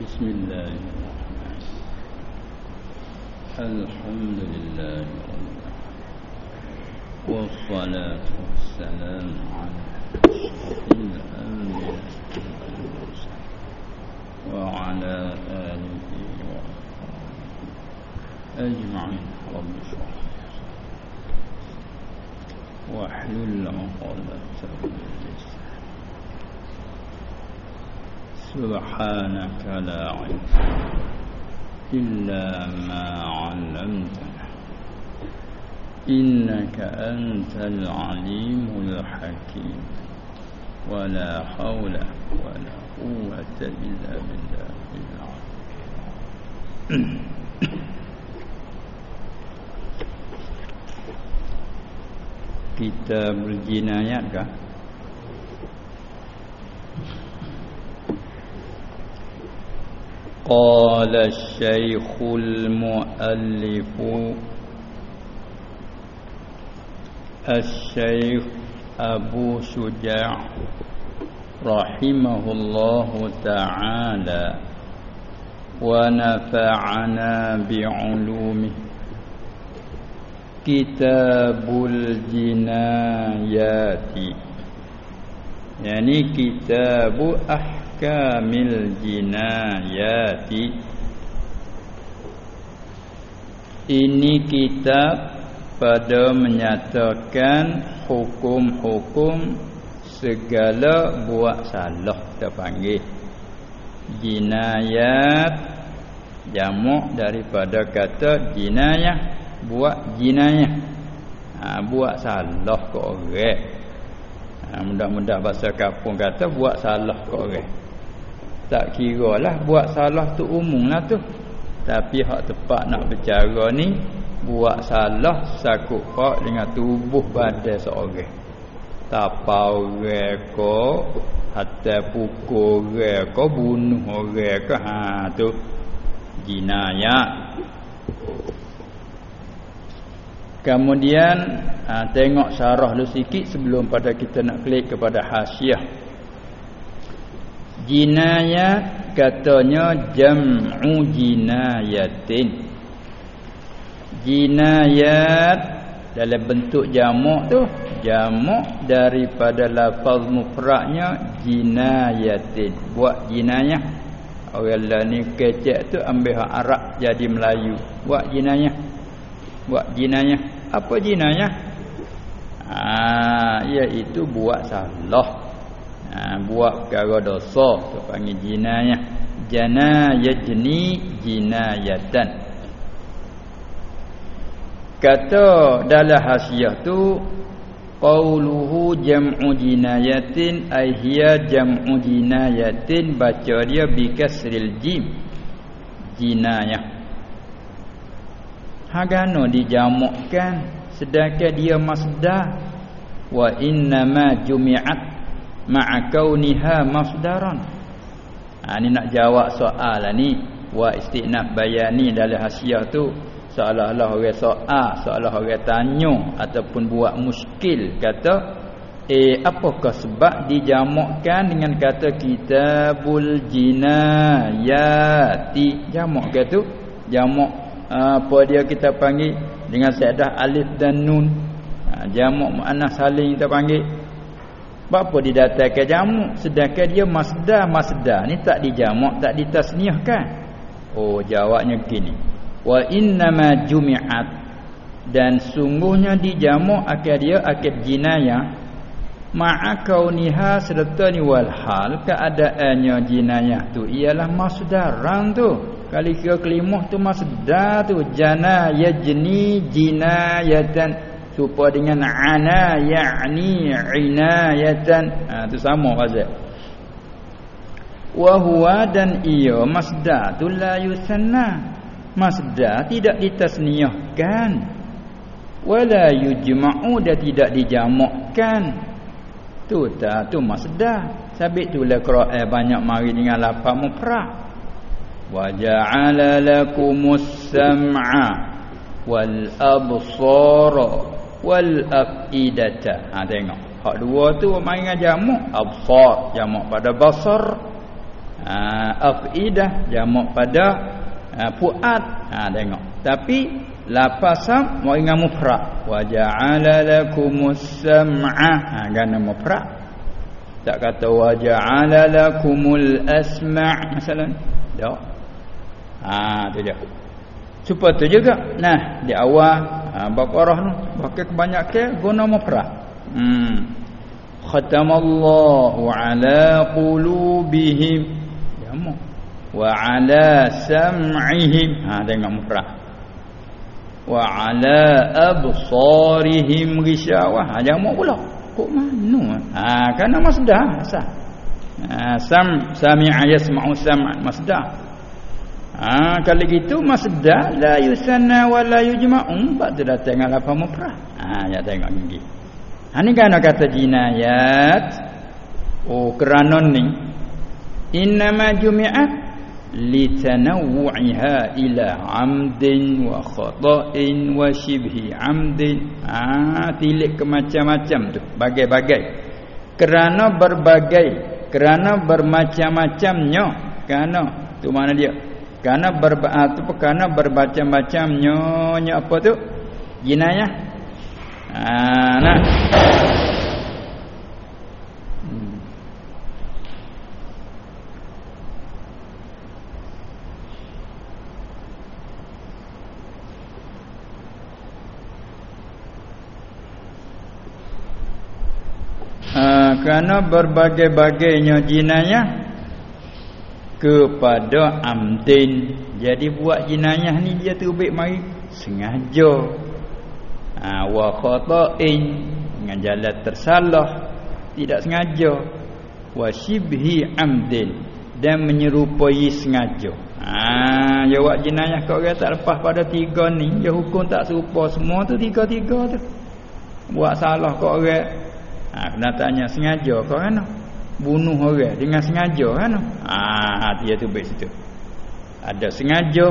بسم الله. الرحمن الحمد لله رب العالمين. والصلاة والسلام على أشرف الأنبياء والمرسلين. وعلى آله وأصحابه أجمعين. رب اشرح لي واحلل عقدة من سبحانك لا علم إلا ما علمتنا. إنك أنت العليم الحكيم. ولا حول ولا قوة إلا بالله العظيم. kita berjinayat kah? قال الشيخ المؤلف. الشيخ أبو شجاع رحمه الله تعالى. ونفعنا بعلومه. كتاب الجنايات. يعني كتاب أحكام ahkamil jinayati. Ini kitab pada menyatakan hukum-hukum segala buat salah kita panggil. Jinayat jamak daripada kata jinayah buat jinayah. Ha, buat salah ke orang. Ha, mudah-mudah bahasa kampung kata buat salah ke orang tak kira lah buat salah tu umum lah tu. Tapi hak tepat nak bercara ni buat salah sakut hak dengan tubuh badan seorang. Tapa orang ko hatta pukul orang ko bunuh orang ko ha tu. Jinayat kemudian ha, tengok syarah lu sikit sebelum pada kita nak klik kepada hasiah jinayat katanya jam'u jinayatin. Jinayat dalam bentuk jamak tu jamak daripada lafaz mufradnya jinayatin. Buat jinayah orang lah ni kecek tu ambil hak Arab jadi Melayu. Buat jinayah buat jinayah apa jinayah ah iaitu buat salah ha, buat perkara dosa tu panggil jinayah. Janayajni jinayatan. Kata dalam hasiah tu qauluhu jam'u jinayatin ay hiya jam'u jinayatin baca dia bi kasril jim. Jinayah. Hagano dijamakkan sedangkan dia masdar. Wa inna ma jumi'at ma'a kauniha masdaran. Ha ni nak jawab soal ni. Wa istinaf bayani dalam hasiah tu seolah-olah orang soal seolah orang tanya ataupun buat muskil kata eh apakah sebab dijamakkan dengan kata kitabul jinayati? Jamak ke tu? Jamak apa dia kita panggil? Dengan sedah alif dan nun. Ha, jamak muannas saling kita panggil Bapa didatangkan jamak sedangkan dia masdar masdar ni tak dijamak tak ditasniahkan. Oh jawabnya gini. Wa innama jumi'at dan sungguhnya dijamak akan dia akan jinayah ma'a kauniha serta ni wal hal keadaannya jinayah tu ialah masdaran tu. Kali kira kelima tu masdar tu jana yajni jinayatan serupa dengan ana ya'ni inayatan. Ha tu sama mazhab wa huwa dan ia masdar tu la yusanna. Masdar tidak ditasniahkan wala yujma'u dan tidak dijamakkan. Tu tak tu masdar. Sabit tu la Quran banyak mari dengan lafaz mufrad wa ja'ala lakumus sam'a wal absara wal afidata. Ha tengok. Hak dua tu main dengan jamak. Absar jamak pada basar. Ha, afidah jamak pada ha, fuad ha tengok. Tapi lapasam mau ingat mufrad. Wa ja'ala lakumus sam'a. Ha kan mufrad. Tak kata wa ja'ala lakumul asma' masalan tak. Ha tu dia. Supaya tu juga. Nah di awal ha, baqarah tu pakai kebanyakan guna mufrad hmm. Khatamallahu ala qulubihim jamak wa ala sam'ihim. Ha tengok mufrad wa ala absarihim ghisyawah ha jamak pula. Kok mana ha? Kana masdar sah ha sam sami'a yasma'u sam'an masdar ha kalau gitu masdar la yusanna wa la yujma'u bak tu datang dengan lafaz mufrad ha ya tengok ni. Ha ni kan kata jinayat. Oh kerana ni. Innama jumi'at litanawwu'iha ila 'amdin wa khata'in wa shibhi 'amdin. Ah tilik ke macam-macam tu. Bagai-bagai. Kerana berbagai kerana bermacam-macamnya. Kerana tu mana dia kerana ber tu kerana bermacam-macamnya nya apa tu? Jinayah. Ah nah. Kerana berbagai-bagainya jinayah kepada amdin jadi buat jinayah ni dia baik mari sengaja. Ha, wa khata'in dengan jalan tersalah tidak sengaja. Wa shibhi amdin dan menyerupai sengaja. Ha dia buat jinayah kau orang tak lepas pada tiga ni dia hukum tak serupa semua tu tiga-tiga tu. Buat salah kau orang. Ha kena tanya sengaja ke kan? Bunuh orang dengan sengaja kan? Ha dia tu baik situ. Ada sengaja,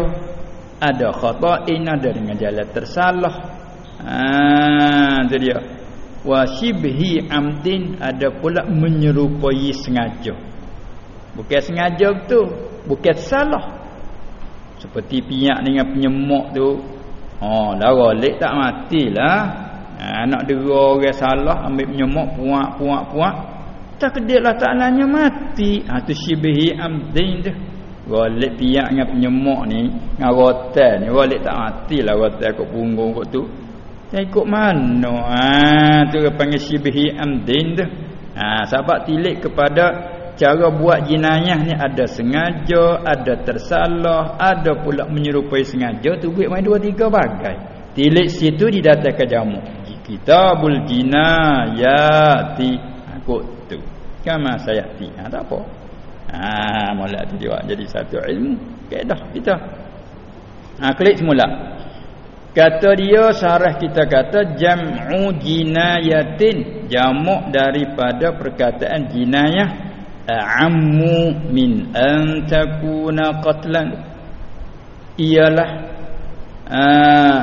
ada khata'in, ada dengan jalan tersalah. Ha tu dia. Wa shibhi amdin ada pula menyerupai sengaja. Bukan sengaja tu, bukan salah. Seperti piak dengan penyemok tu. Oh, darah lek tak matilah ha, nak dera orang salah ambil menyemok puak puak puak takdirlah taklanya mati. Ha tu syibihi amdin tu. Golek piak dengan penyemok ni dengan rotan ni golek tak matilah rotan kat punggung kat tu. Dan ikut mana? Ha tu dia panggil syibihi amdin tu. Ha sebab tilik kepada cara buat jenayah ni ada sengaja ada tersalah ada pula menyerupai sengaja tu buat main dua tiga bagai. Tilik situ didatangkan jamu kitabul jinayati. Ha, kama sayati. Ha tak apa. Ha molek tu juga jadi satu ilmu. Kaedah kita. Ha klik semula. Kata dia syarah kita kata jam'u jinayatin. Jamak daripada perkataan jinayah. Ammu min an takuna qatlan. Ialah uh,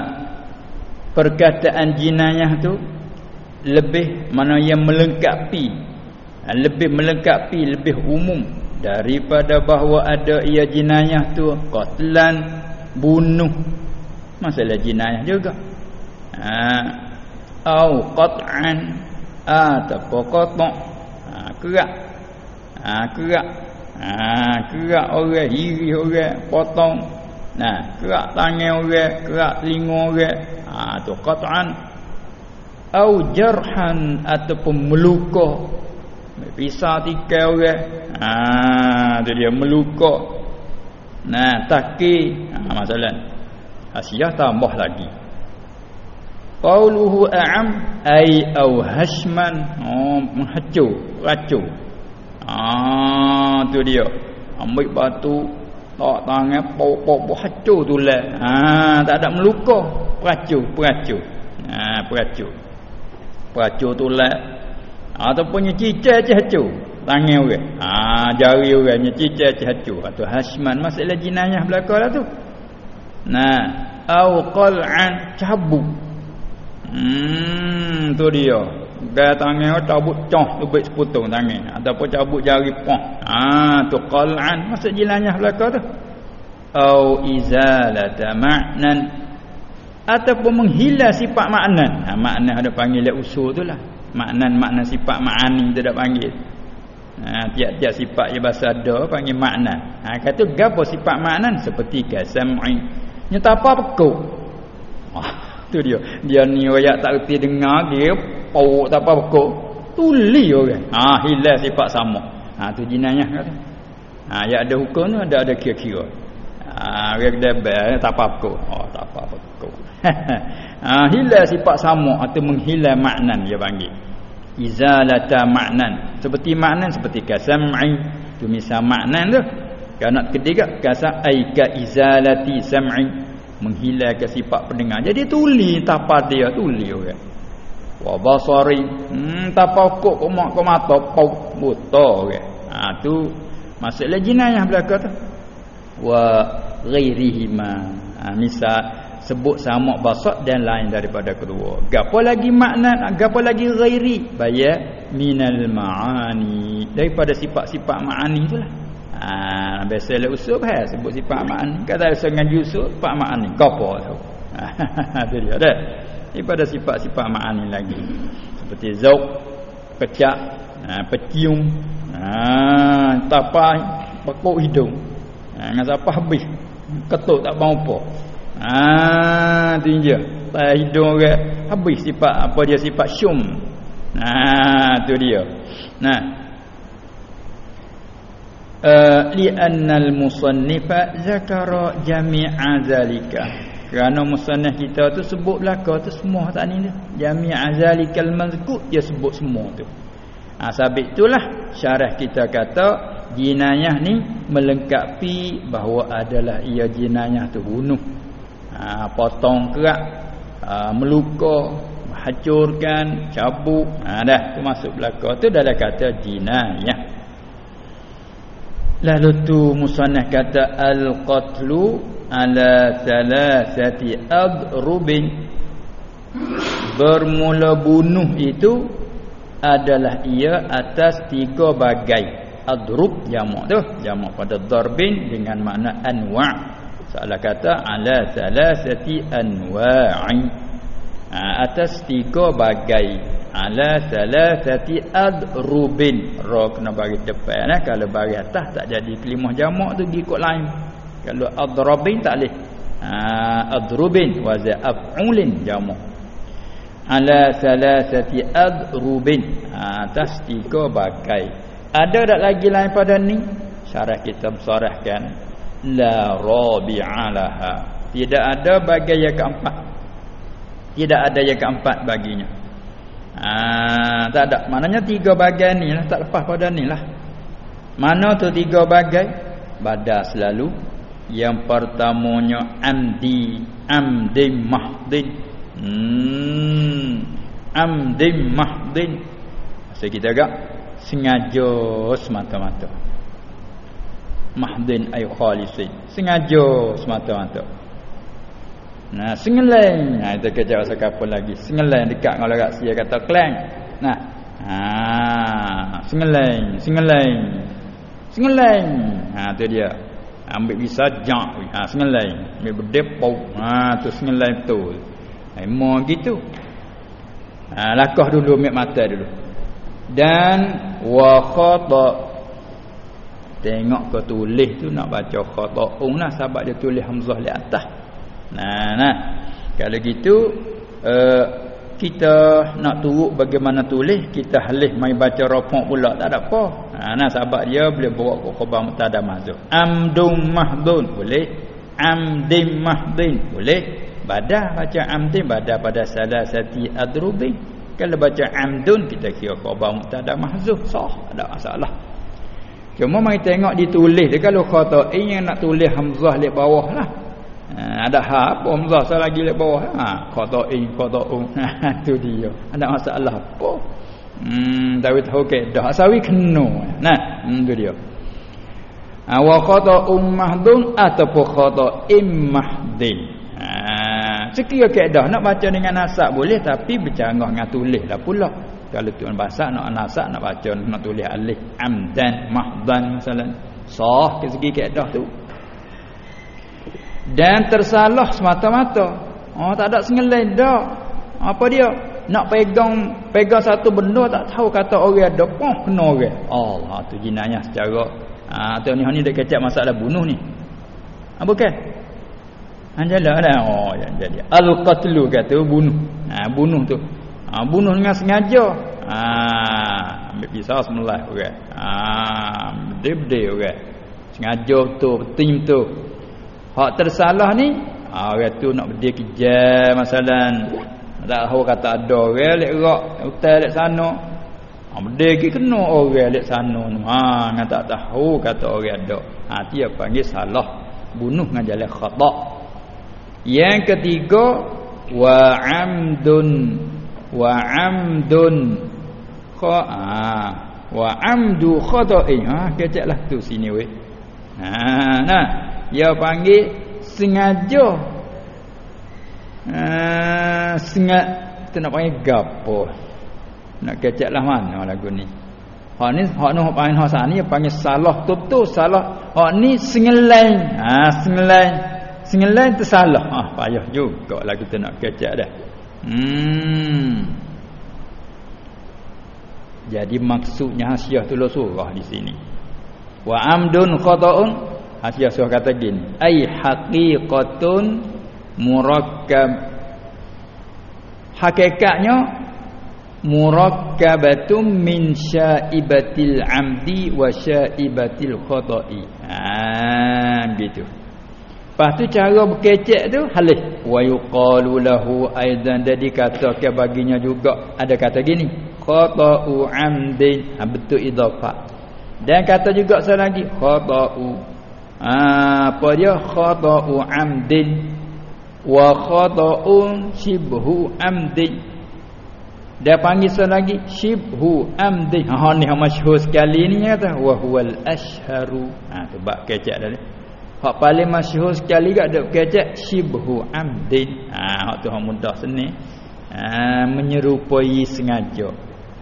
perkataan jinayah tu lebih mana yang melengkapi ha, lebih melengkapi lebih umum daripada bahawa ada ia jinayah tu qatlan bunuh. Masalah jinayah juga. Ha. Au qat'an atau qata' ha kerak. Ha kerak. Ha kerak orang iri orang potong. Nah kerak tangan orang kerak telinga orang. Ha tu qat'an. Au jarhan ataupun meluka pisah tikai orang. Ha tu dia meluka nah taki. Ha masalah. Hasiah tambah lagi. Qauluhu a'am ai au hashman. Oh menghacu racu ah tu dia. Ambil batu tak tangan pok-pok hancur tu lah. Ha tak ada meluka peracur peracur. Ha peracur. Peracur tu lah ataupun cicai je hancur. Tangan orang. Ha jari orang cicai je hancur. Atau hasman masalah jinayah belaka lah tu. Nah au qal'an cabuk hmm tu dia. Gaya tangan cabut coh tu baik seputung tangan. Ataupun cabut jari poh ha tu qal'an maksud jilanya belaka tu. Au izalata ma'nan ataupun menghilang sifat maknan. Ha makna ada panggil usul tu lah maknan makna sifat ma'ani dah panggil. Ha tiap-tiap sifat yang bahasa ada panggil makna ha kata gapo sifat maknan? Seperti kasam'i. Nyata apa pekuk. Wah tu dia. Dia ni ayat tak reti dengar dia pau tak apa pokok tuli orang. Ha hilang sifat sama. Ha tu jinayah kata. Ha ayat ada hukum tu ada ada kira-kira. Ha dia kata tak apa pokok oh ha hilang sifat sama atau menghilang maknan dia panggil. Izalata maknan. Seperti maknan seperti kasam'i. Tu misal maknan tu. Kalau nak ketiga kasa aika izalati sam'i. Menghilangkan sifat pendengar. Jadi tuli tapak dia tuli orang. Wa basari. Hmm tapak kok mak kok mata pau buta orang. Ha tu masalah jinayah belaka tu. Wa ghairihima. Ha, misal sebut sama basat dan lain daripada kedua gapo lagi makna gapo lagi ghairi bayar minal maani daripada sifat-sifat maani itulah Ha biasa le usul ha sebut sifat ma'an. Kata usul ngaji usul sifat ma'an ni gapo tu. Ha dia dah. Daripada sifat-sifat ma'an ni lagi. Seperti zauq, kecak, ha, pecium, ha tapai, pekuk hidung. Dengan siapa habis. Ketuk tak mau apa. Ha tu je. Tai hidung orang. Habis sifat apa dia sifat? Syum. Ha tu dia. Nah, Uh, li'annal musannifa zakara jami'a zalika. Kerana musannif kita tu sebut belaka tu semua tak ni tu jami'a zalikal mazkur dia sebut semua tu. Ha, sabit itulah syarah kita kata jinayah ni melengkapi bahawa adalah ia jinayah tu bunuh ha, potong kerak ha, meluka hancurkan cabuk ha, dah tu masuk belaka tu dah kata jinayah Lalu tu musannah kata al-qatlu ala thalathati adrubin. Bermula bunuh itu adalah ia atas tiga bagai. Adrub jamak tu. Jamak pada darbin dengan makna anwa' salah kata ala thalathati anwa'i. Ha, atas tiga bagai. Ala salasati adrubin. Ra kena bagi depan eh. Kalau bagi atas tak jadi kelimah jamak tu gi kod lain. Kalau adrabin tak leh ha adrubin wa za af'ulin jamak. Ala salasati adrubin. Ha, atas tiga bagai. Ada tak lagi lain pada ni? Syarah kita mensarahkan la rabi'alaha tidak ada bagai yang keempat tidak ada yang keempat baginya Ha, tak ada. Maknanya tiga bagian ni lah. Tak lepas pada ni lah. Mana tu tiga bagian? Badar selalu. Yang pertamanya amdi. Amdi mahdin. Hmm. Amdi mahdin. Maksud kita agak. Sengaja semata-mata. Mahdin ay khalisin. Sengaja semata-mata. Nah, sengeleng. Nah, itu kerja bahasa kapal lagi. Sengeleng dekat dengan orang sia kata kleng. Nah. Ha, sengeleng, sengeleng. Sengeleng. Ha, tu dia. Ambil bisa jak. Ha, sengeleng. Ambil berdepo. Ha, tu sengeleng betul. Ha, mau gitu. Ha, lakah dulu ambil mata dulu. Dan wa khata Tengok ke tulis tu nak baca khata'un lah sebab dia tulis hamzah di atas. Nah, nah. Kalau gitu uh, kita nak turut bagaimana tulis, kita halih mai baca rafaq pula tak ada apa. Ha nah sebab dia boleh bawa ke khabar mubtada mahdzuf. Amdun mahdun boleh. Amdim mahdin boleh. Badah baca amdim badah pada salasati adrubi. Kalau baca amdun kita kira khabar mubtada mahdzuf sah, ada masalah. Cuma mai tengok ditulis dia kalau khata'in yang nak tulis hamzah di bawah lah. Ha, ada ha apa hamzah saya lagi lek bawah? Ha qata'in qata'un ha tu dia. Ada masalah apa? Hmm tapi tahu ke dah asawi kena. Nah hmm tu dia. Ha wa qata'um mahdun ataupun qata'im mahdin ha sekira keedah nak baca dengan nasab boleh tapi bercanggah dengan tulis lah pula kalau tuan bahasa nak nasak nak baca nak tulis alif amdan mahdan misalnya sah ke segi kaedah tu. Dan tersalah semata-mata. Oh tak ada sengelain dak apa dia? Nak pegang pegang satu benda tak tahu kata orang ada. Pun kena orang. Allah tu jinayah secara ah tu ni ni dak kecap masalah bunuh ni. Ah bukan. Anjala lah. Oh jadi. Al-qatlu kata bunuh. Ha bunuh tu ha, bunuh dengan sengaja. Ha ambil pisau semelah orang ha bede-bede orang sengaja tu betul tu. Hak tersalah ni ha orang tu nak berdiri kejar masalah tak tahu kata ada orang lek rak hotel lek sana. Ha berdiri kena orang lek sana ha ngah tak tahu kata orang ada. Ha dia panggil salah. Bunuh dengan jalan khata yang ketiga wa amdun wa amdun. Kha ah wa amdu khata'i. Ha keceklah tu sini weh. Ha nah. Dia panggil sengaja. Ha sengat tu nak panggil gapo nak keceklah mana lagu ni. Hak ni hak ni hak panggil hak sani panggil salah tu salah. Hak ni sengelai ha sengelai sengelai tu salah. Ah payah juga lah kita nak kecek dah Hmm. Jadi maksudnya hasiah tu lo surah di sini. Wa amdun khata'un hasiah surah kata gini, ai haqiqatun murakkab. Hakikatnya murakkabatun min syaibatil amdi wa syaibatil khata'i. Ah gitu. Lepas tu cara berkecek tu halih. Wa yuqalu lahu aidan jadi kata ke baginya juga ada kata gini. Khata'u amdin. Ha, betul idhafah. Dan kata juga sekali lagi khata'u. Ha, apa dia? Khata'u amdin. Wa khata'un shibhu amdin. Dia panggil sekali lagi shibhu amdin. Ha ni yang masyhur sekali ni kata wa huwal ashharu. Ha sebab kecek dah Hak paling masyhur sekali gak dok kecek shibhu amdin. Ha hak tu hak mudah seni. Ha menyerupai sengaja.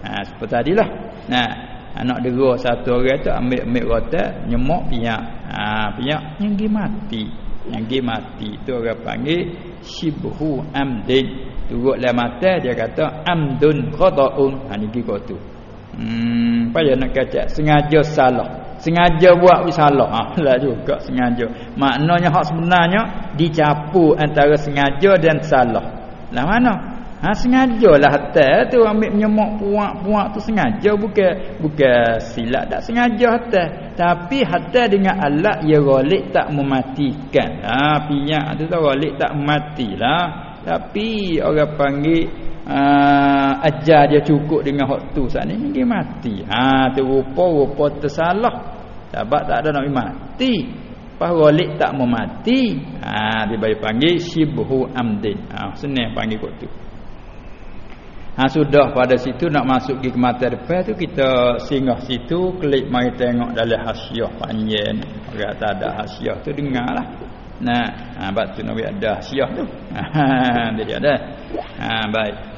Ha seperti tadilah. Nah, anak dera satu orang tu ambil ambil rotan, nyemak piak. Ha piak nyenggi mati. Nyenggi mati tu orang panggil shibhu amdin. Turut dalam mata dia kata amdun khata'un. Ha ni kira tu. Hmm, payah nak kacak sengaja salah sengaja buat salah ha lah juga sengaja. Maknanya hak sebenarnya dicapu antara sengaja dan salah. Lah mana? Ha sengajalah hatta tu ambil menyemak puak-puak tu sengaja. Bukan bukan silap tak sengaja hatta tapi hatta dengan alat ya ghalib tak mematikan. Ha piyak tu tu ghalib tak matilah tapi orang panggil Uh, ajar dia cukup dengan hak tu. Saat ni dia mati. Ha tu rupa-rupa tersalah sebab tak ada nak mati. Pas ghalib tak mau mati. Ha dia bagi panggil shibhu amdin. Ha senang panggil kok tu. Ha sudah pada situ nak masuk ke mata depan tu kita singgah situ klik mai tengok dalam hasiah panjang. Orang tak ada hasiah tu dengarlah. Nah, ha bab tu nak ada hasiah tu. Ha dia ada. Ha baik.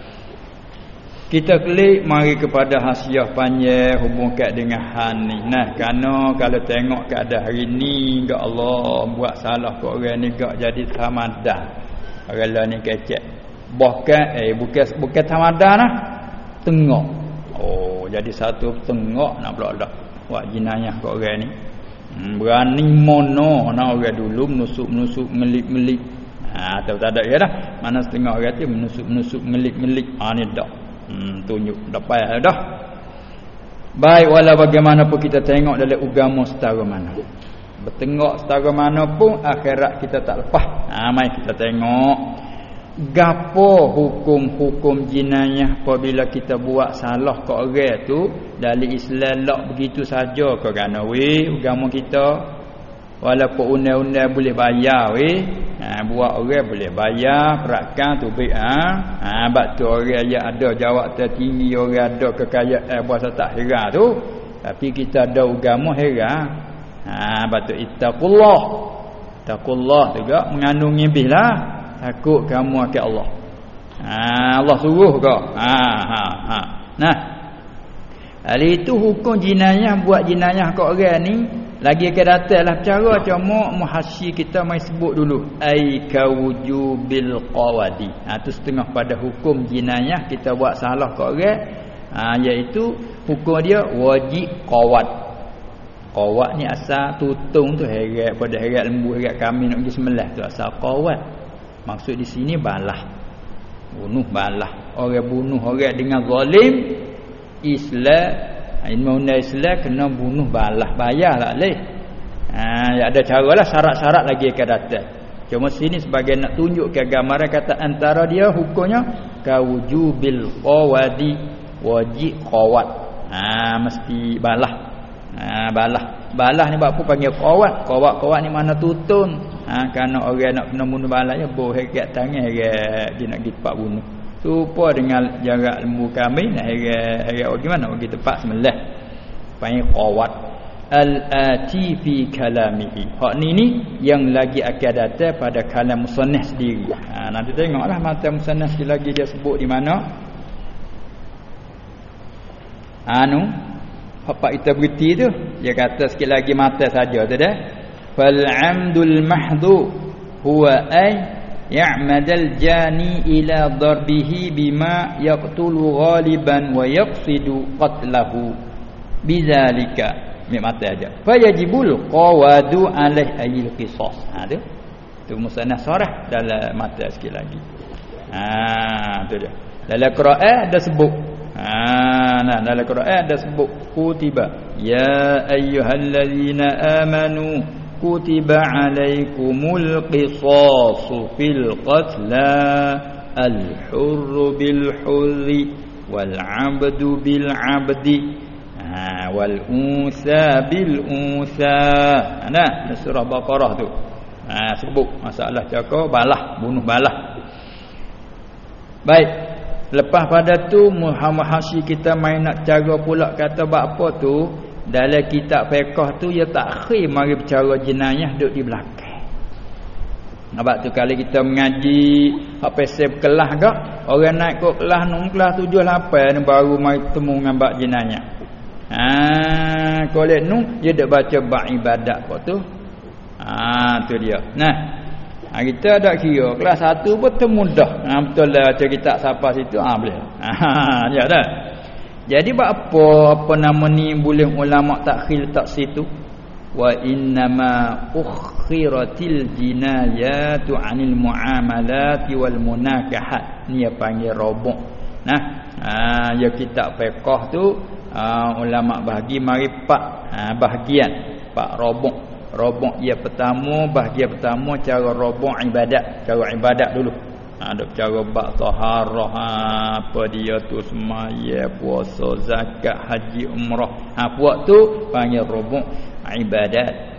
Kita klik mari kepada hasiah panjang hubungkan dengan han ni. Nah, kerana kalau tengok keadaan hari ni, gak Allah buat salah ke orang ni gak jadi tamadah. Orang ni kecek. Bahkan eh bukan bukan tamadah nah. Tengok. Oh, jadi satu tengok nak pula dah buat jinayah ke orang ni. Hmm, berani mono nak orang dulu menusuk-menusuk ngelik-ngelik. Ha, tak ada ya dah. Mana setengah orang tu menusuk-menusuk ngelik-ngelik. Ha ni dah. Hmm, tunjuk dapat dah. Baik walau bagaimanapun kita tengok dalam agama setara mana. Bertengok setara mana pun akhirat kita tak lepas. Ha mai kita tengok gapo hukum-hukum jinayah apabila kita buat salah ke orang tu dari Islam lak begitu saja kerana we agama kita Walaupun undang-undang boleh bayar weh. Ha, buat orang boleh bayar, perakan tu baik ha. Ha bab tu orang yang ada jawab tertinggi, orang ada kekayaan puasa tak heran tu. Tapi kita ada agama heran. Ha bab tu ittaqullah. Taqullah juga mengandung lah Takut kamu akan Allah. Ha Allah suruh kau. Ha ha ha. Nah, Hari itu hukum jinayah buat jinayah kat orang ni lagi akan datanglah cara cuma muhasyi kita mai sebut dulu ai kawujubil qawadi. Ha tu setengah pada hukum jinayah kita buat salah kat orang ha iaitu hukum dia wajib qawat. Qawat ni asal tutung tu heret pada heret lembu heret kami nak pergi semelah tu asal qawat. Maksud di sini balah. Bunuh balah. Orang bunuh orang dengan zalim Islam ilmu undang Islam kena bunuh balah bayarlah leh. Ha ada caralah syarat-syarat lagi akan datang. Cuma sini sebagai nak tunjuk ke gambaran kata antara dia hukumnya kawujubil qawadi wajib qawat. Ha mesti balah. Ha balah. Balah ni apa panggil qawat? Qawat-qawat ni mana tutun. Ha kerana orang nak kena bunuh balah ya boleh kat tangan dia nak pergi bunuh. Supa dengan jarak lembu kami nak heret-heret bagaimana bagi tempat semelah. Panggil qawat al-ati fi kalamihi. Hak ni ni yang lagi akan datang pada kalam musannaf sendiri. Ha, nanti tengoklah mata musannaf sekali lagi dia sebut di mana. Anu apa kita berhenti tu dia kata sekali lagi mata saja tu dah. Fal amdul mahdu huwa ay ya'madal jani ila darbihi bima yaqtulu ghaliban wa yaqsidu qatlahu bidzalika ni mata aja. fa yajibul qawadu alaih ayil qisas ha tu. Tu musannaf sarah dalam mata sikit lagi. Ha tu dia. Dalam Qur'an ada sebut. Ha nah dalam Qur'an ada sebut. Kutiba ya ayyuhallazina amanu kutiba alaikumul qisasu fil qatla al-hurru bil hurri wal 'abdu bil 'abdi ha wal unsa bil unsa nah surah baqarah tu. ha sebut masalah cakap balah bunuh balah. Baik lepas pada tu muhammad hasyi kita main nak cara pula kata bab apa tu? Dalam kitab fiqh tu ya takhir mari bercara jenayah duduk di belakang. Sebab tu kali kita mengaji apa sep kelas gak orang naik ke kelas nung kelas 7 8 ni baru mai temu dengan bab jenayah. Ha kolek nu dia dak baca bab ibadat kok tu. Ha tu dia. Nah. Ha, kita ada kira kelas 1 pun temudah. Ha betul lah kitab siapa situ ha boleh. Ha ya dah. Jadi buat apa apa nama ni boleh ulama takhil tak situ? Wa innama ukhiratil jinayatu 'anil muamalat wal munakahat. Ni apa panggil robok. Nah, ha, ya kitab fiqh tu ha, ulama bahagi mari pak ha, bahagian pak robok. Robok ia pertama bahagian pertama cara robok ibadat, cara ibadat dulu ada cara bak taharah ha, apa dia tu semaya puasa zakat haji umrah. Ha buat tu panggil rubuk ibadat.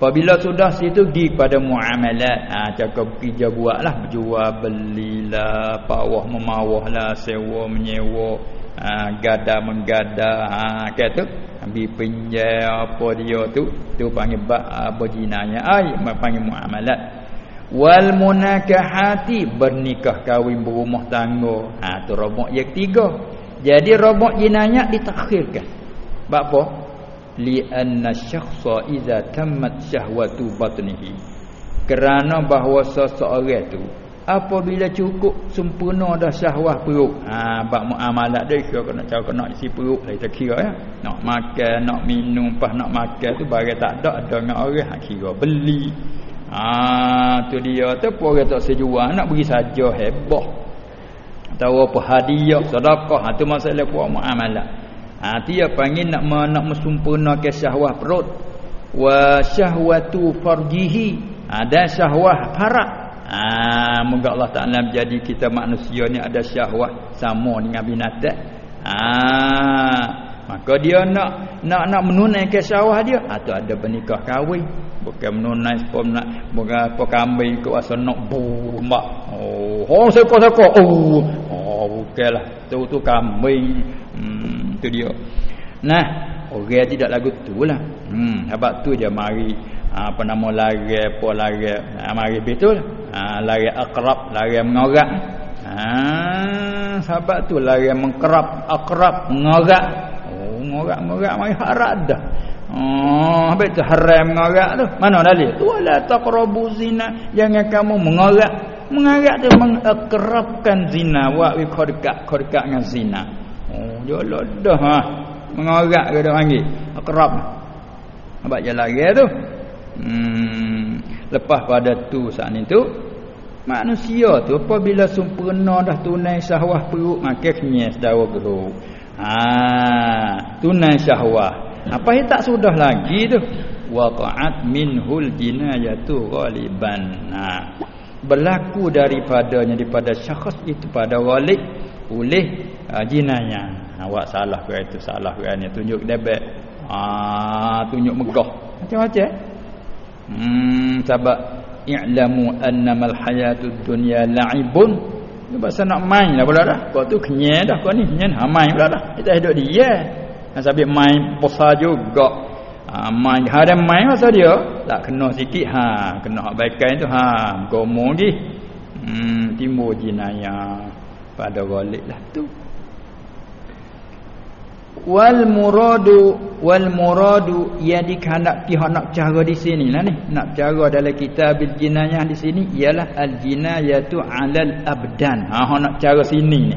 Apabila sudah situ di pada muamalat. Ha cakap kerja buatlah jual belilah pawah memawahlah sewa menyewa ha gada menggada ha kata ambil pinjam apa dia tu tu panggil bak apa jinanya ai panggil muamalat wal munakahati bernikah kahwin berumah tangga. Ha tu robok yang ketiga. Jadi robok jinayah ditakhirkan. Sebab apa? Li anna syakhsa idza tammat syahwatu batnihi. Kerana bahawa seseorang tu apabila cukup sempurna dah syahwah perut. Ha bab muamalat dia kira kena cara kena isi perut lah kita kira ya. Nak makan nak minum pas nak makan tu barang tak ada ada dengan orang ha, kira beli Ha tu dia tu orang tak sejual nak bagi saja heboh. Tahu apa hadiah sedekah ha tu masalah puak muamalah. Ha dia panggil nak nak mesempurnakan syahwat perut wa syahwatu farjihi. Ha dan syahwat parak. Ha moga Allah Taala jadi kita manusia ni ada syahwat sama dengan binatang. Ha maka dia nak nak nak menunaikan syahwat dia atau ha, ada bernikah kahwin. Bukan menunai sepom nak bukan apa kambing ke asal nak bumak. Oh oh seko seko oh oh bukanlah. Tu tu kambing. Hmm tu dia. Nah orang tidak lagu tu lah. Hmm sebab tu je mari ha, apa nama lari apa lari ha, mari betul. Ha, lari akrab lari mengorak. Ha, sebab tu lari mengkerap akrab mengorak oh ngorak-ngorak mai harat dah. Oh habis tu haram ngorak tu. Mana dalil? Tu la taqrabu zina. Jangan kamu mengorak. Mengarak tu mengakrabkan zina. Wa khadqa khadqa dengan zina. Oh jolok dah ha. Mengorak ke dah panggil. Akrab. Abak jalan lagi tu? Hmm. Lepas pada tu saat ni tu Manusia tu apabila sempurna dah tunai syahwah perut maka kenyes dawa geruk. Ha, tunai syahwah. Apa yang tak sudah lagi tu? Waqa'at minhul jinayatu ghaliban. Ha, berlaku daripadanya daripada syakhs itu pada walik oleh uh. Ha, awak salah ke itu salah ke ni tunjuk debek. Ha, tunjuk megah. Macam-macam. Hmm, sebab i'lamu annamal hayatud dunya la'ibun bahasa nak main lah pula dah. Kau tu kenyai dah. Kau ni kenyai ha main pula dah. Kita hidup dia. Ha, sampai main posa juga. Ha, main. Ada main masa dia. Tak kena sikit. Ha kena baikan tu. Ha gomo lagi. Hmm timbul jinayah. Pada galik lah tu wal muradu wal muradu yang dikehendaki nak cara di sini lah ni. Nak cara dalam kitabil jinayah di sini ialah al jinayatu alal abdan. Ha nak cara sini ni.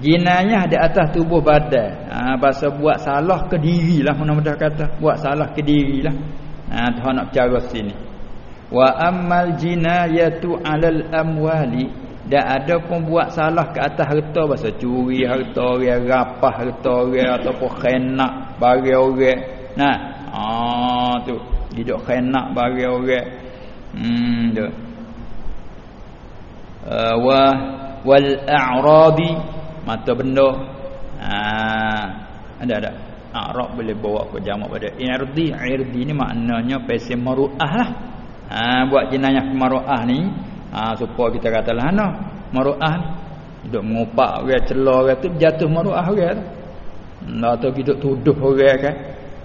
Jinayah di atas tubuh badan. Ha bahasa buat salah ke diri lah mudah-mudah kata. Buat salah ke diri lah. Ha tu nak cara sini. Wa ammal jinayatu alal amwali dan ada pun buat salah ke atas harta. Bahasa curi harta orang rapah harta orang ataupun khenak bagi orang nah ah tu. Hidup khenak bagi orang hmm tu. Uh, wa wal a'rabi mata benda. Ah ada ada. A'rab boleh bawa ke jamak pada. Irdi irdi ni maknanya pesen maruah lah. Ha, buat jenayah maruah ni ha, supaya kita katalah ana maruah duk mengupak orang celah orang tu jatuh maruah orang tu. Nak tu kita tuduh orang kan.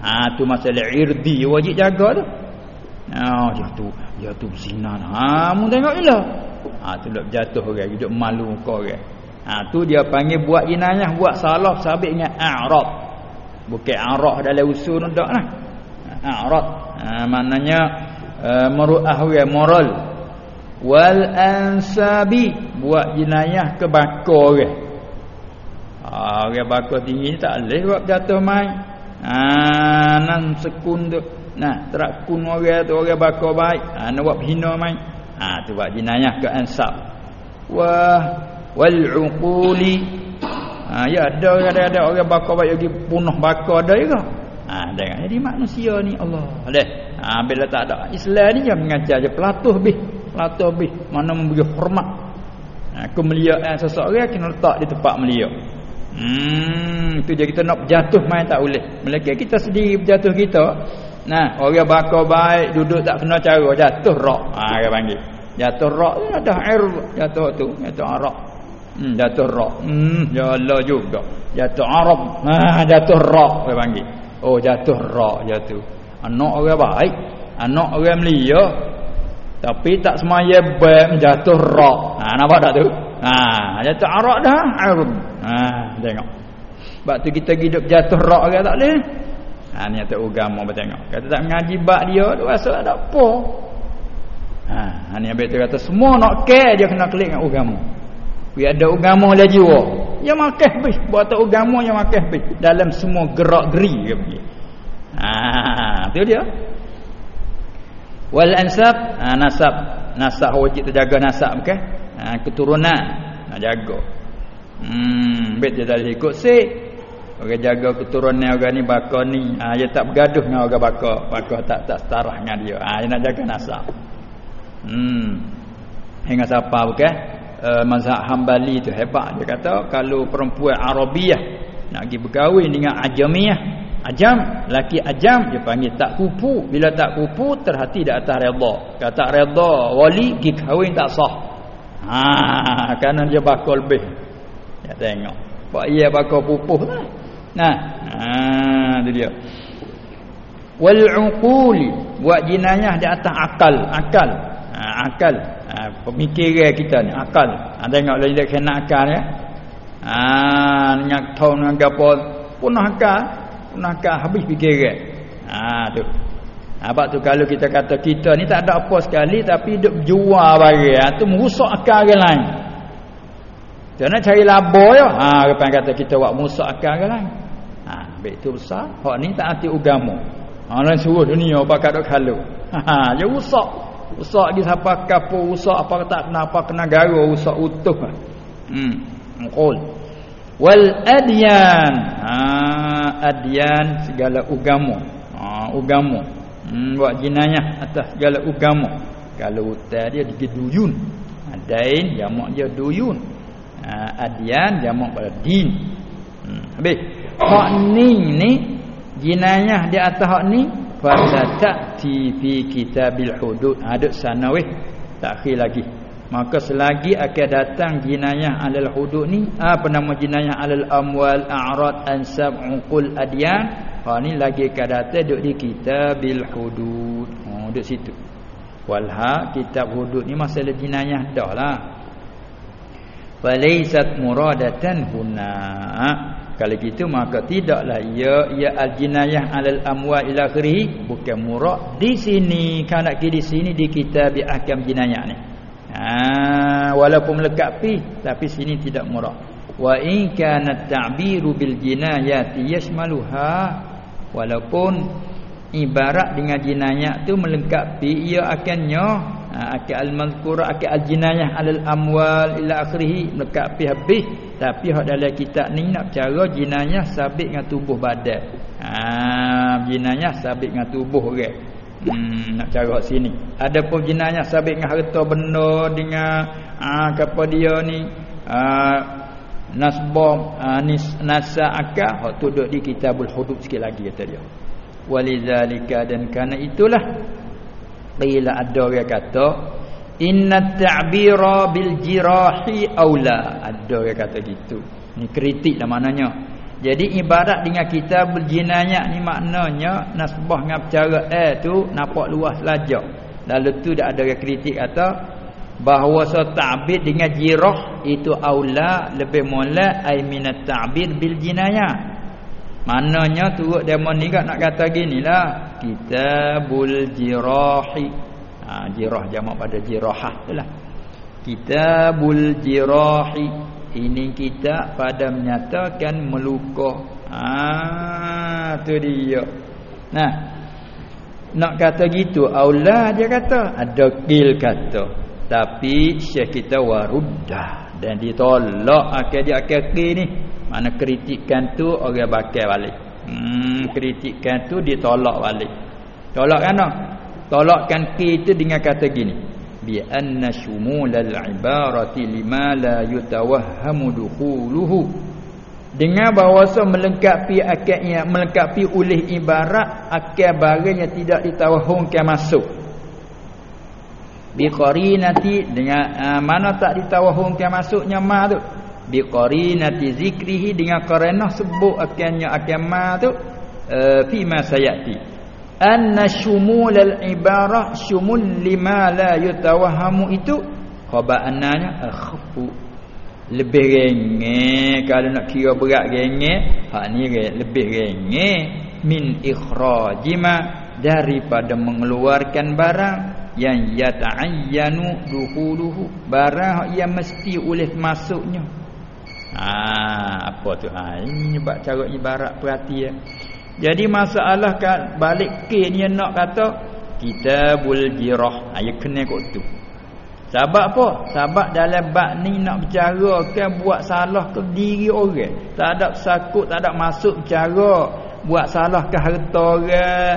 Ha tu masalah irdi wajib jaga tu. Ha jatuh jatuh zina ha mu tengok jelah ha tu duk jatuh orang duk malu kau orang. Ha tu dia panggil buat jenayah buat salah sabit dengan a'rad bukan a'rad dalam usul ndak lah. A'rad ha maknanya uh, maruah orang moral wal ansabi. Buat jenayah ke bakar orang. Ah orang bakar tinggi ni tak boleh buat jatuh mai. Ah nan sekun tu nah terakun orang tu orang bakar baik. Ah nak buat hina mai. Ah tu buat jenayah ke ansab. Wah wal uquli. Ah ya ada ada ada orang bakar baik lagi punah bakar ada juga. Ah dengan jadi manusia ni Allah. Ah bila tak ada Islam ni jangan mengajar je. Pelatuh bih atau lebih mana memberi hormat. Ha, kemuliaan seseorang kena letak di tempat mulia. Hmm itu je kita nak berjatuh main tak boleh. Melainkan kita sendiri berjatuh kita. Nah orang bakar baik duduk tak kena cara jatuh rak ha dia panggil. Jatuh rak tu ada air. Jatuh tu jatuh arak. Hmm jatuh rak hmm ya Allah juga. Jatuh arab ha jatuh rak dia panggil. Oh jatuh rak jatuh. Anak orang baik. Anak orang mulia tapi tak semaya bam jatuh rak. Ha nampak tak tu? Ha jatuh arak dah. Arab. Ha tengok. Sebab tu kita hidup jatuh rak ke tak boleh. Ha ni atuk agama apa tengok. Kata tak mengaji bab dia tu rasa tak apa. Ha, ha ni abang tu kata semua nak care dia kena klik dengan agama. Wi ada agama lah jiwa. Ya makah bis buat agama yang makah bis dalam semua gerak geri ke pergi. Ha tu dia wal ansab ha, nasab. Nasab wajib terjaga nasab ke ha, keturunan. Nak jaga. Hmm bet dia dah ikut sik. Orang jaga keturunan orang ni bakar ni. Ha, dia tak bergaduh dengan orang bakar. Bakar tak tak setarah dengan dia. Ha, dia nak jaga nasab. Hmm. Hingga siapa bukan uh, mazhab hambali tu hebat dia kata kalau perempuan arabiah nak pergi berkahwin dengan ajamiah Ajam, laki ajam dia panggil tak kupu. Bila tak kupu terhati di atas redha. Kata redha wali gi kahwin tak sah. Ha, kerana dia bakal lebih. Ya tengok. Pak ia bakal pupuh lah. Nah, ha tu dia. Wal uquli buat jinayah di atas akal, akal. Ha, akal. Ha, pemikiran kita ni akal. Ha, tengok lagi kena akal ya. Ha, nyak tahu dengan gapo punah akal punah akal habis fikiran ha tu. Sebab tu kalau kita kata kita ni tak ada apa sekali tapi duk jual barang. Ha, tu merusak akal orang lain. Jangan cari laba ya ha orang kata kita buat merusak akal orang lain. Ha baik tu besar. Hak ni tak arti agama ha orang suruh dunia pakai dok kalau ha dia rusak. Rusak lagi siapa kapur rusak apa tak kena apa kena garu rusak utuh. Hmm qul wal adyan. Ha adyan segala agama ha agama hmm buat jinayah atas segala agama kalau utai dia digeduyun adain jamak dia duyun. Ha, adyan jamak pada din. Hmm habis. Hak ni ni jinayah di atas hak ni fatatati fi kitabil hudud. Ada sana weh. Takhir lagi maka selagi akan datang jinayah alal hudud ni apa nama jinayah alal amwal a'rad ansab uqul adyan ha ni lagi akan datang duduk di kitabil hudud. Ha duduk situ. Walha kitab hudud ni masalah jinayah dah lah. Falaisat muradatan hunna. Kalau gitu maka tidaklah ia ia al-jinayah alal amwa ila akhirih bukan murad di sini kan nak di sini di kitab ahkam jinayah ni. Ha walaupun melekat pi tapi sini tidak murad. Wa in kana ta'biru bil jinayati yashmaluha walaupun ibarat dengan jinayah tu melengkapi ia akannya ha, akal al-mazkura akal al-jinayah alal amwal ila akhirih melekat pi habis tapi hak dalam kitab ni nak cara jinayah sabit dengan tubuh badan. Ha jinayah sabit dengan tubuh orang. Hmm nak cara sini. Adapun jinayah sabit dengan harta benda dengan ah apa dia ni ah nasbah ha, nis, nasa akal hak tu duduk di kitabul hudud sikit lagi kata dia. Walizalika dan kerana itulah bila ada orang kata Inna ta'bira bil jirahi aula. Ada yang kata gitu. Ni kritik lah maknanya. Jadi ibarat dengan kita berjinayah ni maknanya nasbah dengan cara eh tu nampak luas saja. Lalu tu dah ada kritik kata bahawa so ta'bir dengan jirah itu aula lebih molek ai minat ta'bir bil jinayah. Maknanya turut demo ni nak kata ginilah kitabul jirahi ha, jirah jamak pada jirahah itulah kitabul jirahi ini kita pada menyatakan meluka ha tu dia. Nah nak kata gitu aula dia kata ada kil kata. Tapi syekh kita waruddah dan ditolak akal dia akal ni. Mana kritikan tu orang bakal balik. Hmm kritikan tu ditolak balik. Tolak kan Tolakkan kita dengan kata gini. Anna shumulal ibarati lima la yutawahhamu dukhuluhu. Dengan bahawasa melengkapi akadnya melengkapi oleh ibarat akad barang yang tidak ditawahumkan masuk. Bi qarinati dengan uh, mana tak ditawahumkan masuknya ma tu. Bi qarinati zikrihi dengan kerana sebut akadnya akad ma tu uh, fi ma sayati anna shumul al-ibarah shumul lima la yutawahhamu itu khabarnya akhfu. Lebih renge kalau nak kira berat renge hak ni lebih renge min ikhrajima daripada mengeluarkan barang yang yata'ayyanu dukhuluhu barang yang mesti oleh masuknya. Ha apa tu? Ha ini sebab cara ibarat perhati ya jadi masalah kan balik ke ni nak kata kitabul jirah. Ayo ha, kena kok tu. Sebab apa? Sebab dalam bab ni nak bercara kan buat salah ke diri orang. Tak ada sakut, tak ada masuk bercara buat salah ke harta orang.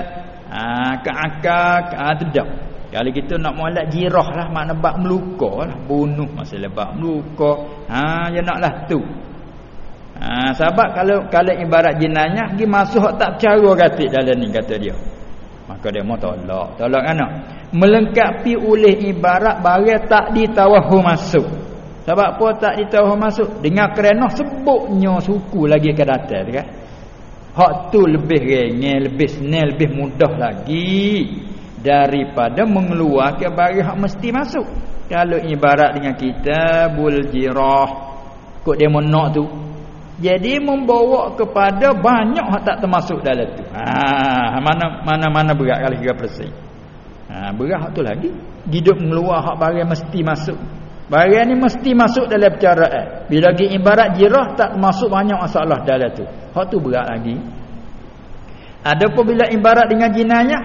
Ha, ke akal, ke ha, tidak. Kalau kita nak molek jirah lah makna bab meluka lah. Bunuh masalah bab meluka. Ha, ya naklah tu. Ha, sebab kalau kalau ibarat jenayah pergi masuk tak cara katik dalam ni kata dia. Maka dia mau tolak. Tolak kan? Melengkapi oleh ibarat barang tak ditawahu masuk. Sebab apa tak ditawahu masuk? Dengan kerana sebutnya suku lagi ke datang kan? Hak tu lebih ringan, lebih senang, lebih mudah lagi daripada mengeluarkan barang hak mesti masuk. Kalau ibarat dengan kita bul jirah kok dia mau nak tu Jadi membawa kepada banyak hak tak termasuk dalam tu. Ha mana mana berat kali kita persen. Ha berat hak tu lagi. Hidup mengeluar hak barang mesti masuk. Barang ni mesti masuk dalam percaraan. Bila lagi ibarat jirah tak masuk banyak masalah dalam tu. Hak tu berat lagi. Adapun bila ibarat dengan jinayah,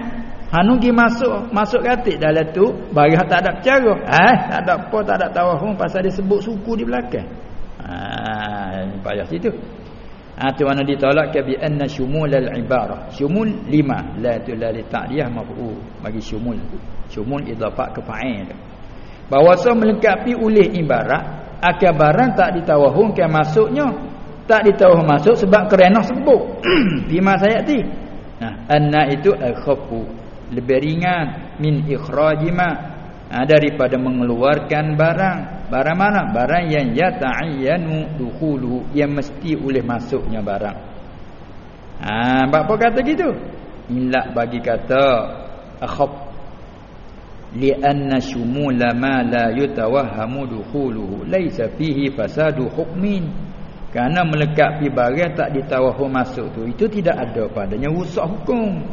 hanu gi masuk masuk katik dalam tu, barang tak ada percara. Eh, tak ada apa, tak ada tawahum pasal dia sebut suku di belakang. Ah, ini payah situ. Ah tu mana ditolak ke bi anna shumul al ibarah. Shumul lima la tu la li ta'diyah maf'u bagi shumul. Shumul idafah ke fa'il. Bahawasa melengkapi oleh ibarat akan barang tak ditawahum ke masuknya tak ditawahum masuk sebab kerana sebut. Bima sayati. Nah, anna itu al khafu lebih ringan min ikhrajima ha, daripada mengeluarkan barang Barang mana? Barang yang yata'ayyanu dukhuluhu yang mesti oleh masuknya barang. Ha, apa kata gitu? Illa bagi kata akhaf li'anna shumula ma la yutawahhamu dukhuluhu laysa fihi fasadu hukmin. Karena melekap barang tak ditawahum masuk tu itu tidak ada padanya rusak hukum.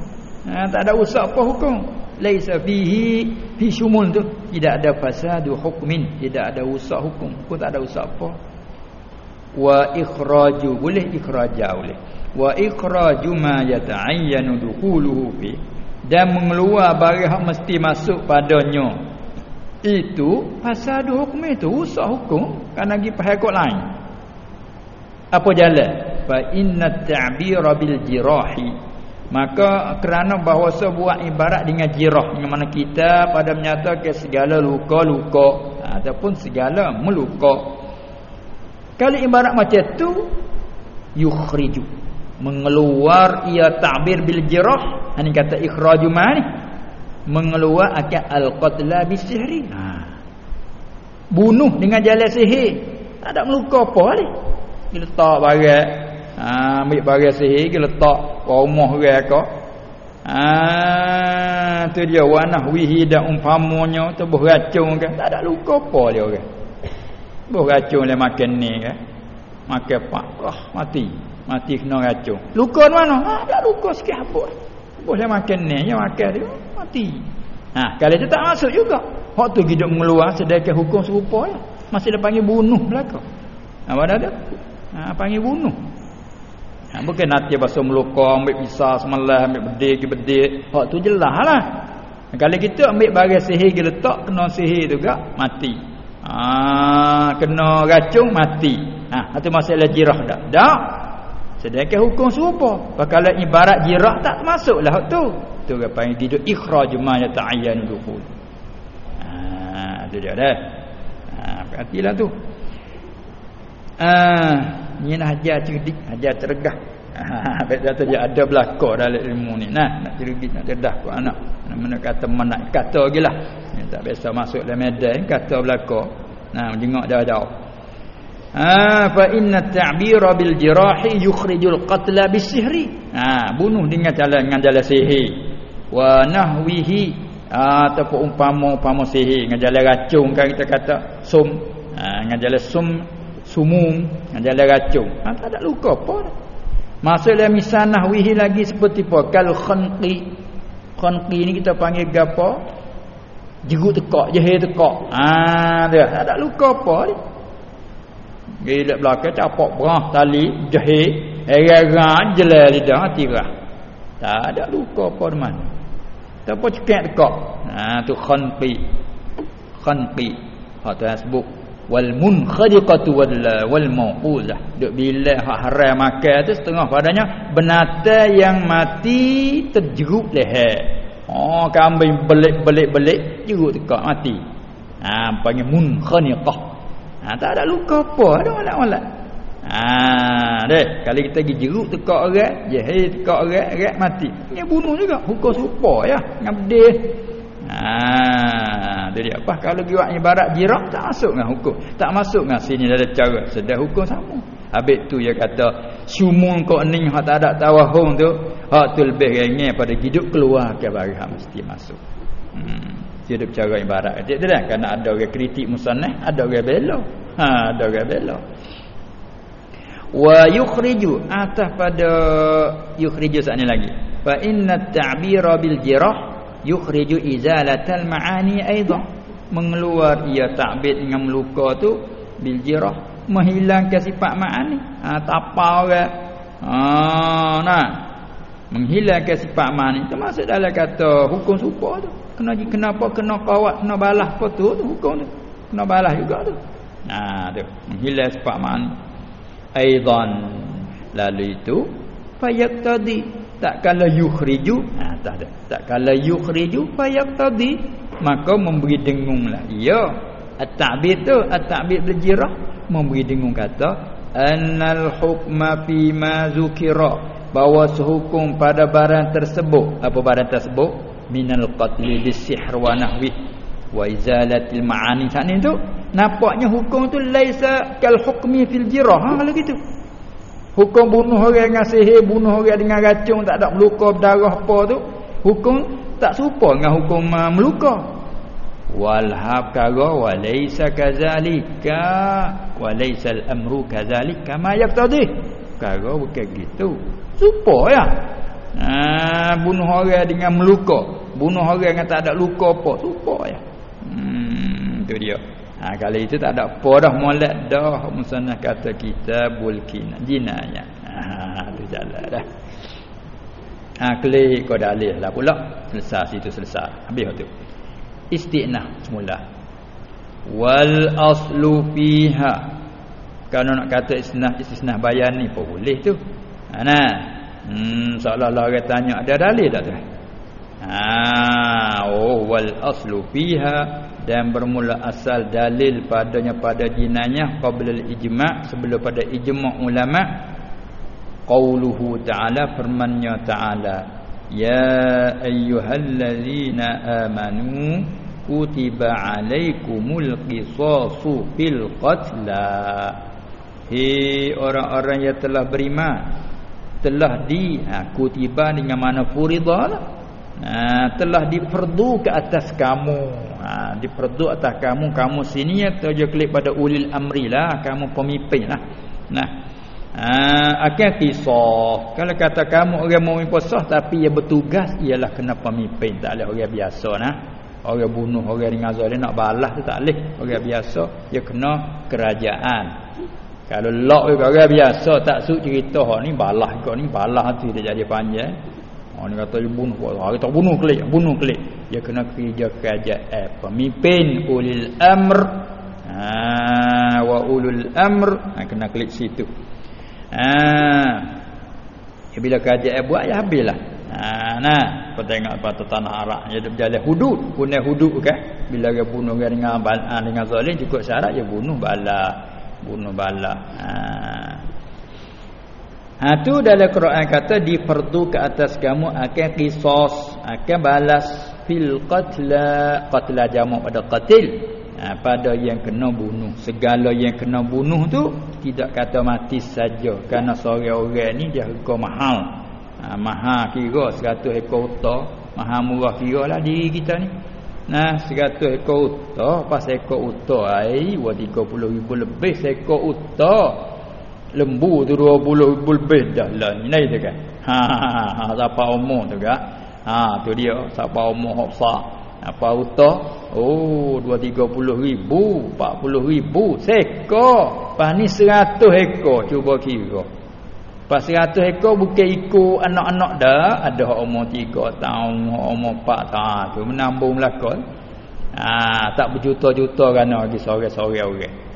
Ha, tak ada rusak apa hukum laisa fihi fi shumul tu. Tidak ada fasadu hukmin. Tidak ada usak hukum hukum tak ada usak apa. Wa ikhraju boleh ikhraja boleh. Wa ikhraju ma yata'ayyanu dukhuluhu fi. Dan mengeluar barang yang mesti masuk padanya. Itu fasadu hukum itu usak hukum. Kan lagi pahal kod lain. Apa jalan? Fa inna ta'bira bil jirahi Maka kerana bahawa sebuah ibarat dengan jirah Yang mana kita pada menyatakan segala luka-luka Ataupun segala meluka. Kalau ibarat macam tu Yukhriju. Mengeluar ia ta'bir bil jirah Ini kata ikhraju mani Mengeluar akan al-qatla bisihri ha. Bunuh dengan jalan sihir. Tak ada meluka apa ni Letak barat ha, ambil barang sihir ke letak rumah orang ke ha, tu dia wanah wihida umpamanya tu buh racun ke. Tak ada luka apa dia orang. Buh racun dia makan ni ke. Makan pak oh, mati. Mati kena racun. Luka mana? Ha, tak luka sikit apa. Boleh makan ni dia makan dia mati. Ha, kalau dia tak masuk juga. Hak tu hidup mengeluar sedangkan hukum serupa ya. masih dia panggil bunuh belaka apa ada ha, panggil bunuh Ha, bukan nanti basuh meluka, ambil pisah semalam, ambil bedik ke bedik. Hak tu jelas lah. Kalau kita ambil barang sihir kita letak, kena sihir juga, mati. Ha, kena racun, mati. Ha, itu masalah jirah tak? Tak. Sedangkan hukum serupa. Kalau ibarat jirah tak masuklah hak tu. Tu apa yang hidup ikhraj ma ya ta'ayyan dukhul. Ha, tu dia dah. Ha, perhatilah tu. Ah, ni nak ajar cerdik, ajar tergah. Ha, kata dia ada belaka dalam ilmu ni. Nah, nak cerdik, nak cerdah ku anak. Mana kata mana kata gilah. Ni tak biasa masuk dalam medan kata belaka. Nah, jengok dah dah. Ah, fa inna ta'bira bil jirahi yukhrijul qatla bisihri. Ha, bunuh dengan jalan dengan jalan sihir. Wa nahwihi ha, ataupun umpama-umpama sihir dengan jalan racun kan kita kata sum. Ha, dengan jalan sum sumum jalan racun. Ha, tak ada luka apa masalah misanah wihi lagi seperti apa? Kal khanqi. Khanqi ni kita panggil gapo? Jeruk tekak jahil tekak. Ha dia. Tak ada luka apa ni gila belakang capak berah tali jahil erang jelal lidah tirah tak ada luka apa di mana. Tak apa cekak tekak. Ha tu khanqi. Khanqi. Hak tu sebut wal munkhadiqatu wal wal mauquzah. Duk bila hak haram makan tu setengah padanya binatang yang mati terjeruk leher. Oh kambing belik-belik-belik jeruk tekak mati. Ha panggil munkhaniqah. Ha tak ada luka apa ada malat-malat ha deh kali kita pergi jeruk tekak orang jahil tekak orang orang mati. Ni bunuh juga. Hukum serupa ya. Ngabdeh Ha, jadi apa kalau buat ibarat jirak tak masuk dengan hukum. Tak masuk dengan sini ada cara sedar hukum sama. Habis tu dia kata sumul kau ning hak tak ada tawahum tu, hak tu lebih ringan pada hidup keluar ke hak mesti masuk. Hmm. Hidup cara ibarat. Dia tak kan ada orang kritik musannah, ada orang bela. Ha, ada orang bela. wa yukhriju atas pada yukhriju saat lagi fa inna ta'bira bil jirah yukhriju izalatal ma'ani aidan mengeluar ia ta'bir dengan meluka tu bil jirah menghilangkan sifat ma'ani. Ha tapa orang. Ha nah. Menghilangkan sifat ma'ani. Termasuk dalam kata hukum supa tu. Kena kenapa kena kawat kena balas apa tu, tu hukum tu. Kena balas juga tu. Nah tu. Menghilang sifat ma'ani. Aidan lalu itu fayaqtadi tak kala yukhriju ha tak ada. Tak kala yukhriju fayaqtadi. Maka memberi dengunglah ya at-ta'bir tu at-ta'bir berjirah memberi dengung kata annal hukma fi ma zukira. Bahawa sehukum pada barang tersebut. Apa barang tersebut? Minal qatli bisihr wa nahwi. Wa izalatil ma'ani. Sana tu. Nampaknya hukum tu laisa kal hukmi fil jirah ha kalau gitu hukum bunuh orang dengan sihir bunuh orang dengan racun tak ada meluka berdarah apa tu hukum tak serupa dengan hukum uh, meluka. Wal hakara wa laisa kazalika wa laisa al amru kazalika. Ma yaqtadi karo bukan gitu. Serupa ya. Ha, bunuh orang dengan meluka bunuh orang yang tak ada luka apa serupa ya. Hmm tu dia Ha, kalau itu tak ada apa dah molek dah musannah kata kita bulkin jinayah. Ha tu jalan dah. Ha klik kau dalil lah pula. Selesai situ selesai. Habis tu. Istinah semula. Wal aslu fiha. Kalau nak kata istinah istinah bayan ni pun boleh tu. Ha nah. Hmm seolah-olah orang tanya ada dalil tak tu? Ha oh wal aslu fiha dan bermula asal dalil padanya pada jinayah qabla al-ijma' sebelum pada ijma' ulama qauluhu ta'ala firman-Nya ta'ala ya ayyuhallazina amanu kutiba alaikumul qisasu fil qatla. Hi orang-orang yang telah beriman telah di ha, kutiba dengan mana furidah ha, telah diperdu ke atas kamu ha, diperdu atas kamu kamu sini tujuh klik pada ulil amri lah kamu pemimpin lah. Nah. Ha, akan kisah. Kalau kata kamu orang mau puasa tapi ia bertugas ialah kena pemimpin. Tak boleh orang biasa nah. Orang bunuh orang dengan zalim nak balas tak boleh. Orang biasa dia kena kerajaan. Kalau lok orang biasa tak suk cerita ni balas kau ni balas tu dia jadi panjang Orang kata dia bunuh Orang. Kata bunuh kelik Bunuh kelik. Dia kena kerja kerajaan eh, Pemimpin Ulil amr. Ha, Wa ulul amr. Ha, Kena klik situ. Ha, ya, Bila kerajaan buat Ya habislah. Ha, Nah. Kau tengok patut tanah Arab Dia berjalan hudud. Punai hudud kan Bila dia bunuh dia dengan, ha, dengan zalim Cukup syarat Dia bunuh bala. Bunuh bala. Haa Ha tu dalam Quran kata diperdu ke atas kamu akan qisas, akan balas fil qatla, qatla jamak pada qatil. Ha, pada yang kena bunuh. Segala yang kena bunuh tu tidak kata mati saja kerana seorang orang ni dia harga mahal. Ha, mahal kira 100 ekor unta, mahal murah kira lah diri kita ni. Nah, 100 ekor unta, pas ekor unta ai 30 ribu lebih seekor unta lembu tu 20 lebih dah lah. Ni tu kan? Ha ha ha siapa umur tu kan? Ha tu dia. Siapa umur hafsa apa uta? Oh 2 30 ribu 40 ribu. Sekor. Pas ni 100 ekor cuba kira. Pas 100 ekor bukan ikut anak-anak dah. Ada hak umur 3 tahun hak umur 4 tahun. Tu menambung lakon. Ha tak berjuta-juta kan lagi sore-sore orang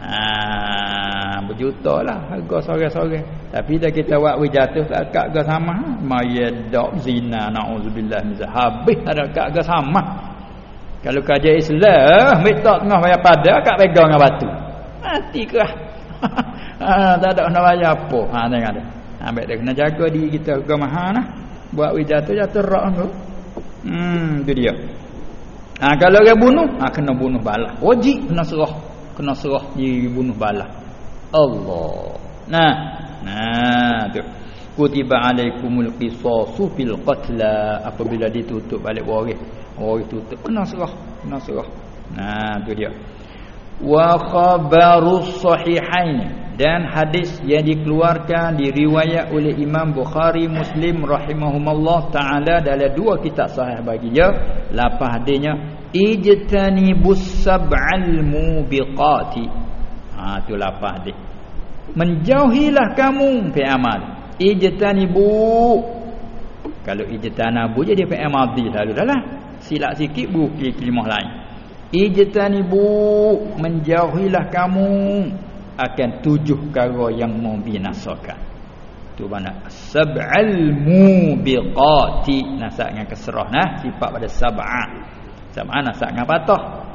Ha, berjuta lah harga sore-sore. Tapi dah kita buat wijatuh tak kat ke sama. Mayadok zina na'udzubillah min Habis ada kat ke sama. Kalau kajian Islam, minta tengah bayar pada kat pegang dengan batu. Mati ke? ha, tak ada nak bayar apa. Ha, tengok ada. Ha, baik dia kena jaga diri kita ke mahal lah. Buat wijatuh jatuh rak tu. Hmm, tu dia. Ha, kalau dia bunuh, ha, kena bunuh balas. Wajib kena serah kena serah dibunuh bala Allah. Nah. Nah tu. Kutiba alaikumul qisasu fil qatla. Apabila ditutup balik waris waris tutup kena serah kena serah. Nah tu dia. Wa khabarus sahihain. Dan hadis yang dikeluarkan diriwayat oleh Imam Bukhari Muslim rahimahumullah taala dalam dua kitab sahih bagi dia lapah hadisnya ijtanibus sab'al mubiqati. Ha tu lapah hadis menjauhilah kamu fi amal. Ijtanibu kalau ijtanabu jadi fi madhi lalu dah lah. Silap sikit buki kelimah lain. Ijtanibu menjauhilah kamu akan tujuh perkara yang membinasakan. Tu mana? Sab'al mubiqati. Nasab dengan kasrah nah sifat pada sab'a sab'a nasab dengan patah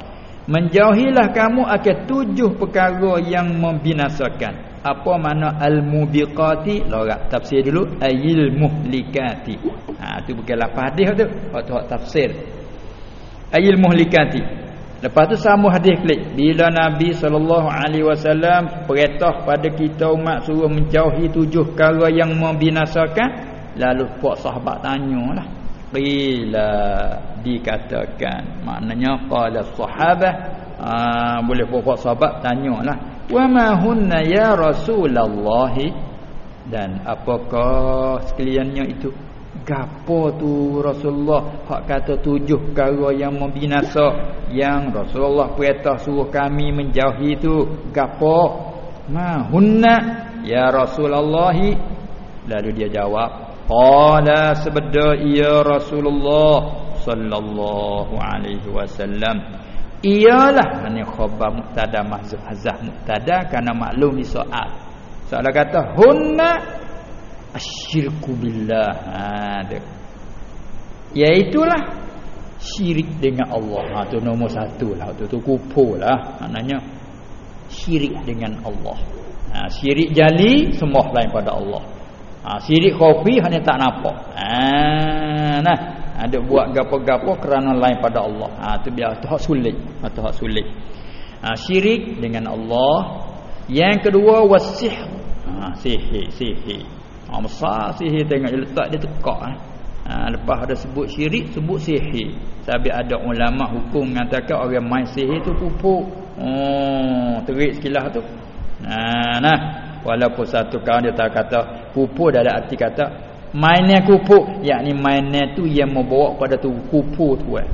menjauhilah kamu akan tujuh perkara yang membinasakan. Apa makna al mubiqati lorak tafsir dulu. Ayil muhlikati ha tu bukan lafaz hadis tu. Waktu tafsir. Ayil muhlikati Lepas tu sama hadis klik. Bila Nabi wasallam perintah pada kita umat suruh menjauhi tujuh perkara yang membinasakan lalu puak sahabat tanyalah bila dikatakan. Maknanya qala sahabah aa, boleh puak sahabat tanyalah. Wa ma hunna ya rasulullah dan apakah sekaliannya itu? Gapo tu Rasulullah? Hak kata tujuh perkara yang membinasa. Yang Rasulullah perintah suruh kami menjauhi tu. Gapo? Ma hunna ya Rasulullah lalu dia jawab qala sebeda ya Rasulullah sallallahu alaihi wasallam. Ialah ini khabar mubtada mahzuf hazah mubtada kerana maklum ni soal. Soal kata hunna asyirku billah. Ha dia. Iaitulah syirik dengan Allah. Ha tu nombor satu lah. Tu tu kupurlah maknanya syirik dengan Allah. Ha syirik jali semua lain pada Allah ha syirik khafi hanya tak nampak. Ha nah. Ada buat gapo-gapo kerana lain pada Allah. Ha tu biar tu hak sulit. Tu hak sulit. Ha syirik dengan Allah. Yang kedua wasih ha sihir sihir. Ha, besar sihir tengok dia letak dia tekak eh. ha, lepas ada sebut syirik sebut sihir. Tapi ada ulama hukum mengatakan orang main sihir tu pupuk. Oh terik sekilah tu. Ha, nah walaupun satu kawan dia tak kata pupuk dah ada arti kata mainnya kupuk yakni mainnya tu yang membawa pada tu kupuk tu eh.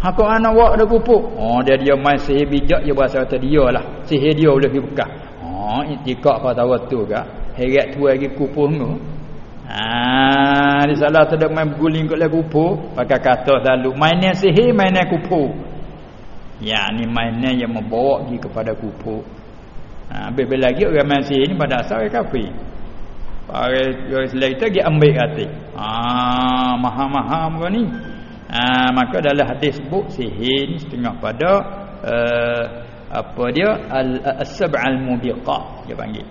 Ha kau anak buat ada kupuk oh dia dia main sihir bijak dia bahasa kata dia lah. Sihir dia boleh pergi bekas oh itikak kau tahu tu gak heret tu lagi kupur tu. Ha di salah tu main berguling kat lagu kupur pakai kata selalu mainnya sihir mainnya kupur yakni mainnya yang membawa pergi kepada kupur ha habis lagi orang sihir ni pada asal orang kafir Para orang Islam kita dia ambil hati. Ah, maham-maham kau ni. Ah, maka dalam hadis sebut sihir setengah pada uh, apa dia al-sab'al mubiqah dia panggil.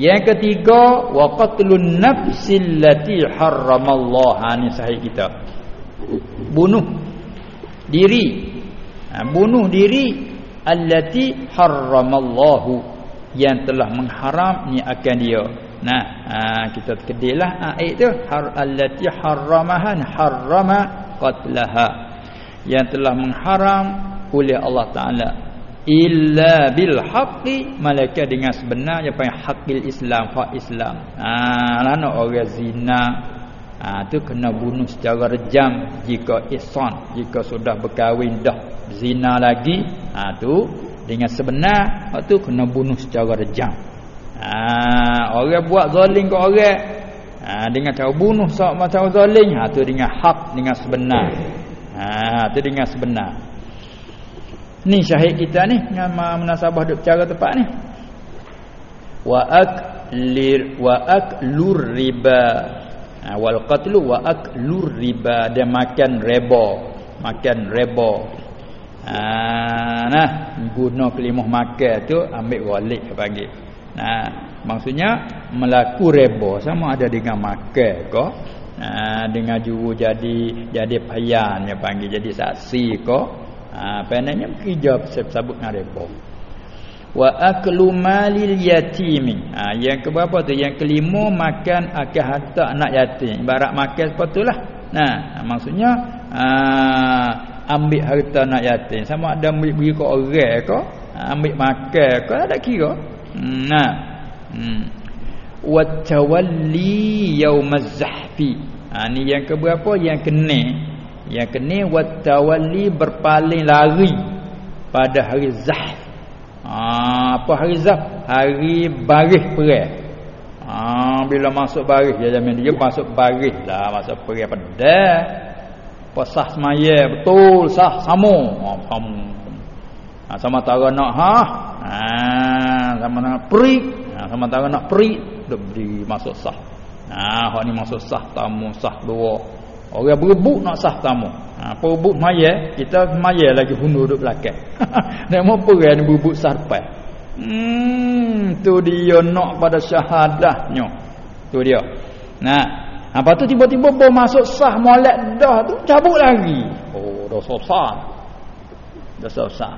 Yang ketiga wa qatlun nafsil lati harramallah ha, ni sahih kita. Bunuh diri. Ha, bunuh diri allati harramallahu yang telah mengharam ni akan dia. Nah, ha, kita kedilah ayat tu. Har allati harramahan harrama qatlaha. Yang telah mengharam oleh Allah Taala. Illa bil haqqi malaikat dengan sebenarnya apa yang hakil Islam hak Islam. Ha lana orang zina. Ha tu kena bunuh secara rejam jika ihsan jika sudah berkahwin dah. Zina lagi ha tu dengan sebenar hak tu kena bunuh secara rejam ha orang buat zalim ke orang ha dengan cara bunuh sama cara zalim ha tu dengan hak dengan sebenar ha tu dengan sebenar Ni syahid kita ni dengan munasabah duk cara tepat ni. Wa aklir wa aklur riba. Ha, wal qatlu wa aklur riba dia makan reba, makan reba. Ha, nah. Guna kelimah makan tu ambil walik panggil. Nah maksudnya melaku reba sama ada dengan makan ke. Ha, dengan juru jadi jadi payan dia panggil jadi saksi ke. Ha pendeknya kerja sebut dengan depa wa aklu malil yatimi. Ha yang keberapa tu? Yang kelima makan akan harta anak yatim. Ibarat makan sepatulah nah maksudnya ha, ambil harta anak yatim. Sama ada ambil bagi ke orang ke ha, ambil makan ke ada kira. Hmm, nah hmm. Wa tawalli yaumaz zahfi. Ha ni yang keberapa? Yang kena yang kena wa tawalli berpaling lari pada hari zahf. Ha apa hari zahf? Hari baris perang ha bila masuk baris dia jamin dia masuk baris lah masuk perang pedang pasah semaya betul. Sah samu ha, samu ha, sama tara nak ha ha sama nak peri ha, sama tara nak peri duk berdiri masuk sah. Ha hak ni masuk sah tamu sah dua. Orang berebut nak sah tamu. Ha berebut maya kita maya lagi hundur duk belakang. Nak mau perang berebut sah depan hmm tu dia nak pada syahadahnya tu dia nah apa tu tiba-tiba bom masuk sah molek dah tu cabut lagi oh dah sah dah sah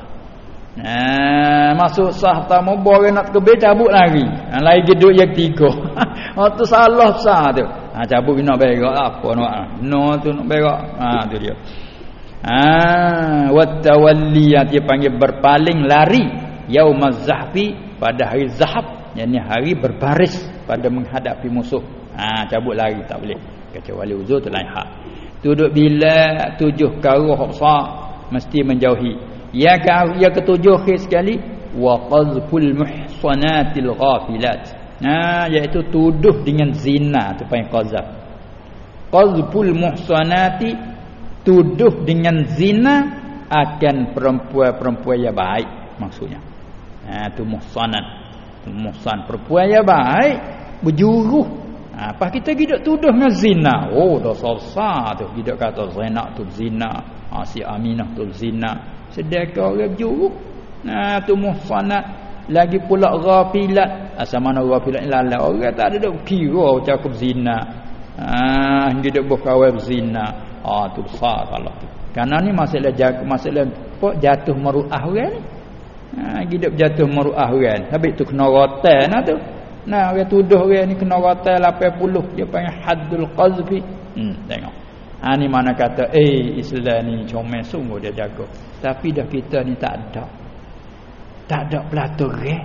Ha, masuk sah tamu boleh nak kebe cabut lagi. Ha, lain geduk yang tiga. oh tu salah sah tu. Ha, cabut nak berak apa nak. No tu nak berak. Ha tu dia. Ha wa tawalli yang dia panggil berpaling lari yaumaz zahfi pada hari zahab yakni hari berbaris pada menghadapi musuh. Ha cabut lari tak boleh. Kecuali uzur tu lain hak. Duduk bila tujuh karuh sah mesti menjauhi yang ke yang ketujuh khis sekali wa qazful muhsanatil ghafilat nah iaitu tuduh dengan zina tu panggil qazaf qazful muhsanati tuduh dengan zina akan perempuan-perempuan yang baik maksudnya ha tu muhsanat muhsan perempuan yang baik berjuruh. Ha, apa kita gidak tuduh dengan zina. Oh dosa besar tu. Gidak kata Zainab tu zina. Ha, si Aminah tu zina. Sedekah orang juruk nah tu muhsanat lagi pula ghafilat. Asal mana ghafilat ni lalai orang tak ada dok kira cakap zina ah dia dok berkawin zina ah tu besar kalau tu. Kerana ni masalah masalah jatuh maruah orang ni ha hidup jatuh maruah orang habis tu kena rotan nah tu nah orang tuduh orang ni kena rotan 80 dia panggil haddul qazfi hmm tengok Ha ni mana kata eh Islam ni comel sungguh dia jaga. Tapi dah kita ni tak ada. Tak ada pelaturan. Eh?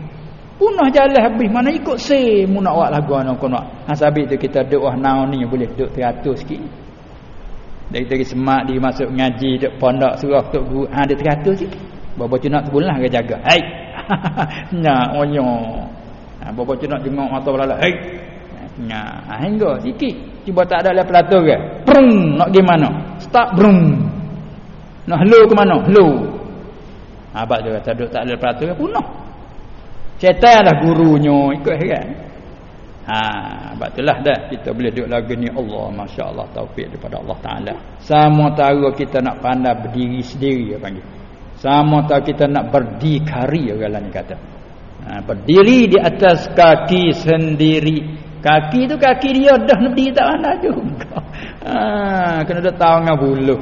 Punah jalan habis mana ikut se mu nak buat lagu anak kau nak. Ha sabit tu kita doa naon ni boleh duk 300 sikit. Dari tadi semak di masuk ngaji duk pondok surah tok guru ha dia 300 sikit. Bapa tu nak sebulan ke jaga. Hai. Nyak onyo. Ha bapa tu nak jengok mata belala. Hai. Nyak ha, hingga sikit. Cuba tak ada lah pelatur ke? Prung nak pergi mana? Start brung. Nak hello ke mana? Hello. Abang dia kata tak ada pelatur ke? Punah. Syaitan lah gurunya ikut kan? Ha, abang itulah dah kita boleh duduk lagi ni Allah masya-Allah taufik daripada Allah Taala. Sama tahu kita nak pandai berdiri sendiri apa panggil. Sama tahu kita nak berdikari orang kata. Ha, berdiri di atas kaki sendiri Kaki tu kaki dia dah berdiri tak mana juga. Ha, kena dah tahu dengan buluh.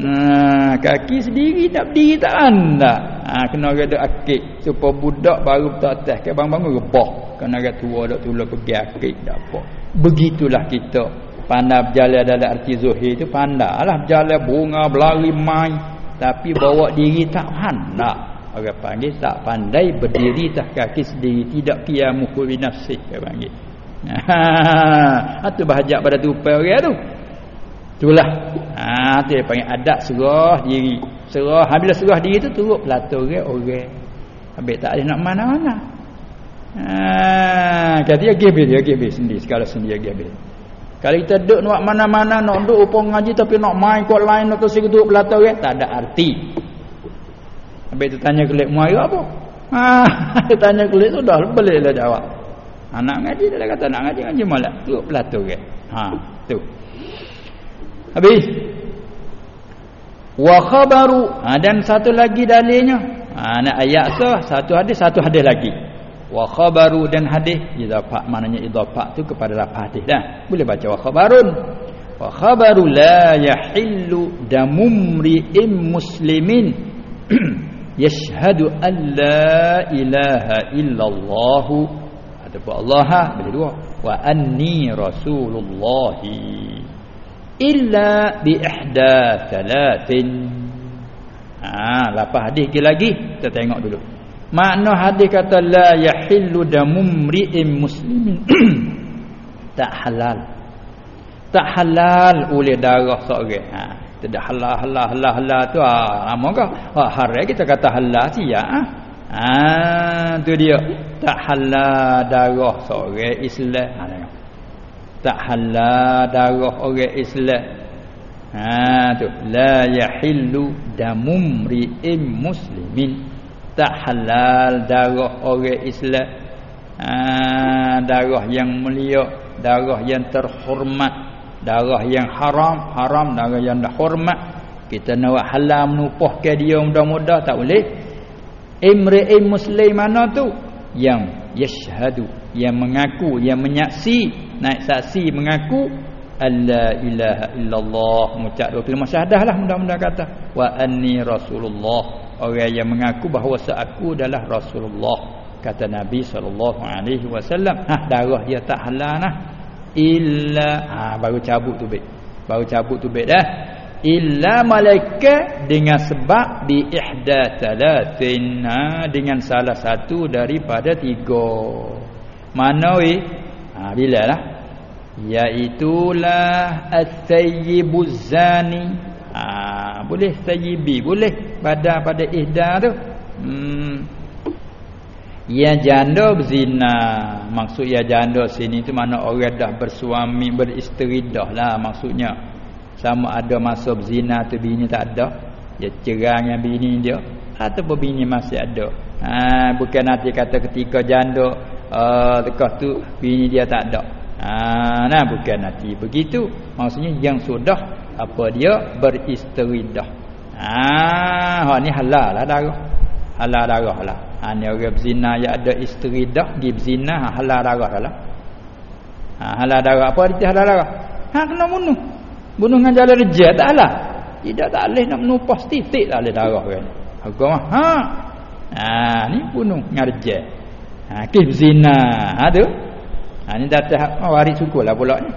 Ha, kaki sendiri tak berdiri tak anda. Ha, kena ada akik. Supaya budak baru tak atas. Kaya bangun-bangun rebah. Kena ada tua dah tulah pergi akik. Tak apa. Begitulah kita. Pandai berjalan dalam arti zuhir tu. Pandai lah berjalan bunga, berlari, main. Tapi bawa diri tak pandai. Orang panggil tak pandai berdiri tak kaki sendiri. Tidak kia mukul binafsih. Orang panggil. Ha tu bahajak pada tupai orang tu. Itulah. Ha tu dia panggil adat serah diri. Serah bila serah diri tu turut pelatur orang orang. Habis tak ada nak mana-mana. Ha kata dia gebel dia gebel sendiri segala sendiri gebel. Kalau kita duduk nak mana-mana nak duduk upang ngaji tapi nak main kot lain atau segi duduk pelatur orang tak ada arti. Habis tu tanya kelik mu apa? Ha tanya kelik sudah bolehlah jawab. Anak ngaji dia kata nak ngaji ngaji malah tu pelatu ke. Ha tu. Habis. Wa khabaru ha, dan satu lagi dalilnya. Ha nak ayat sah satu hadis satu hadis lagi. Wa khabaru dan hadis. Idafah maknanya idafah tu kepada lafaz hadis dah. Boleh baca wa khabarun. Wa khabaru la yahillu damumri'im muslimin. Yashhadu an la ilaha illallah ataupun Allah ha boleh dua. Wa anni rasulullah illa bi ihda thalathin. Ha lepas hadis lagi. Kita tengok dulu makna hadis kata la yahillu damum ri'im muslimin. Tak halal. Tak halal oleh darah seorang. Ha tidak halal halal halal halal tu ah ha, maka ha, haram kita kata halal sia ha. Ha tu dia. Tak halal darah seorang Islam. Ha tengok. Tak halal darah orang Islam. Ha tu. La yahillu damum ri'im muslimin tak halal darah orang Islam. Ha, darah yang mulia darah yang terhormat darah yang haram haram darah yang dah hormat. Kita nak halal menupuh ke dia mudah-mudah tak boleh. Imri'in muslim mana tu? Yang yashhadu yang mengaku yang menyaksi naik saksi mengaku alla ilaha illallah mengucap dua kalimah syahadah lah mudah-mudah kata wa anni rasulullah orang yang mengaku bahawa aku adalah Rasulullah kata Nabi sallallahu alaihi wasallam. Ha darah dia tak halal nah. Illa ha baru cabut tu baik baru cabut tu baik dah. Illa malaikat dengan sebab bi ihda talatin ha, dengan salah satu daripada tiga. Mana we ha bila lah? Iaitulah at-tayyibuz zani ha, boleh tayyibi boleh. Pada pada ihda tu. Hmm. Ya janda berzina maksud ya janda sini tu mana orang dah bersuami beristeri dah lah maksudnya. Sama ada masa berzina tu bini tak ada. Dia cerai dengan bini dia. Ataupun bini masih ada. Ha, bukan nanti kata ketika janda uh, lekas tu bini dia tak ada. Ha, nah bukan nanti begitu. Maksudnya yang sudah apa dia? Beristeridah ah ha ni halal lah darah. Halal darah lah. Ha ni orang berzina yang ada isteridah pergi berzina ha, halal darah lah. Ha halal darah apa? Dia halal darah. Ha kena bunuh. Bunuh dengan jalan rejat tak lah. Tidak tak boleh nak menupas titik tak boleh darah kan. Hukum ha. Ha ni bunuh dengan rejat ha kes berzina. Ha tu. Ha ni datang waris suku lah pula ni.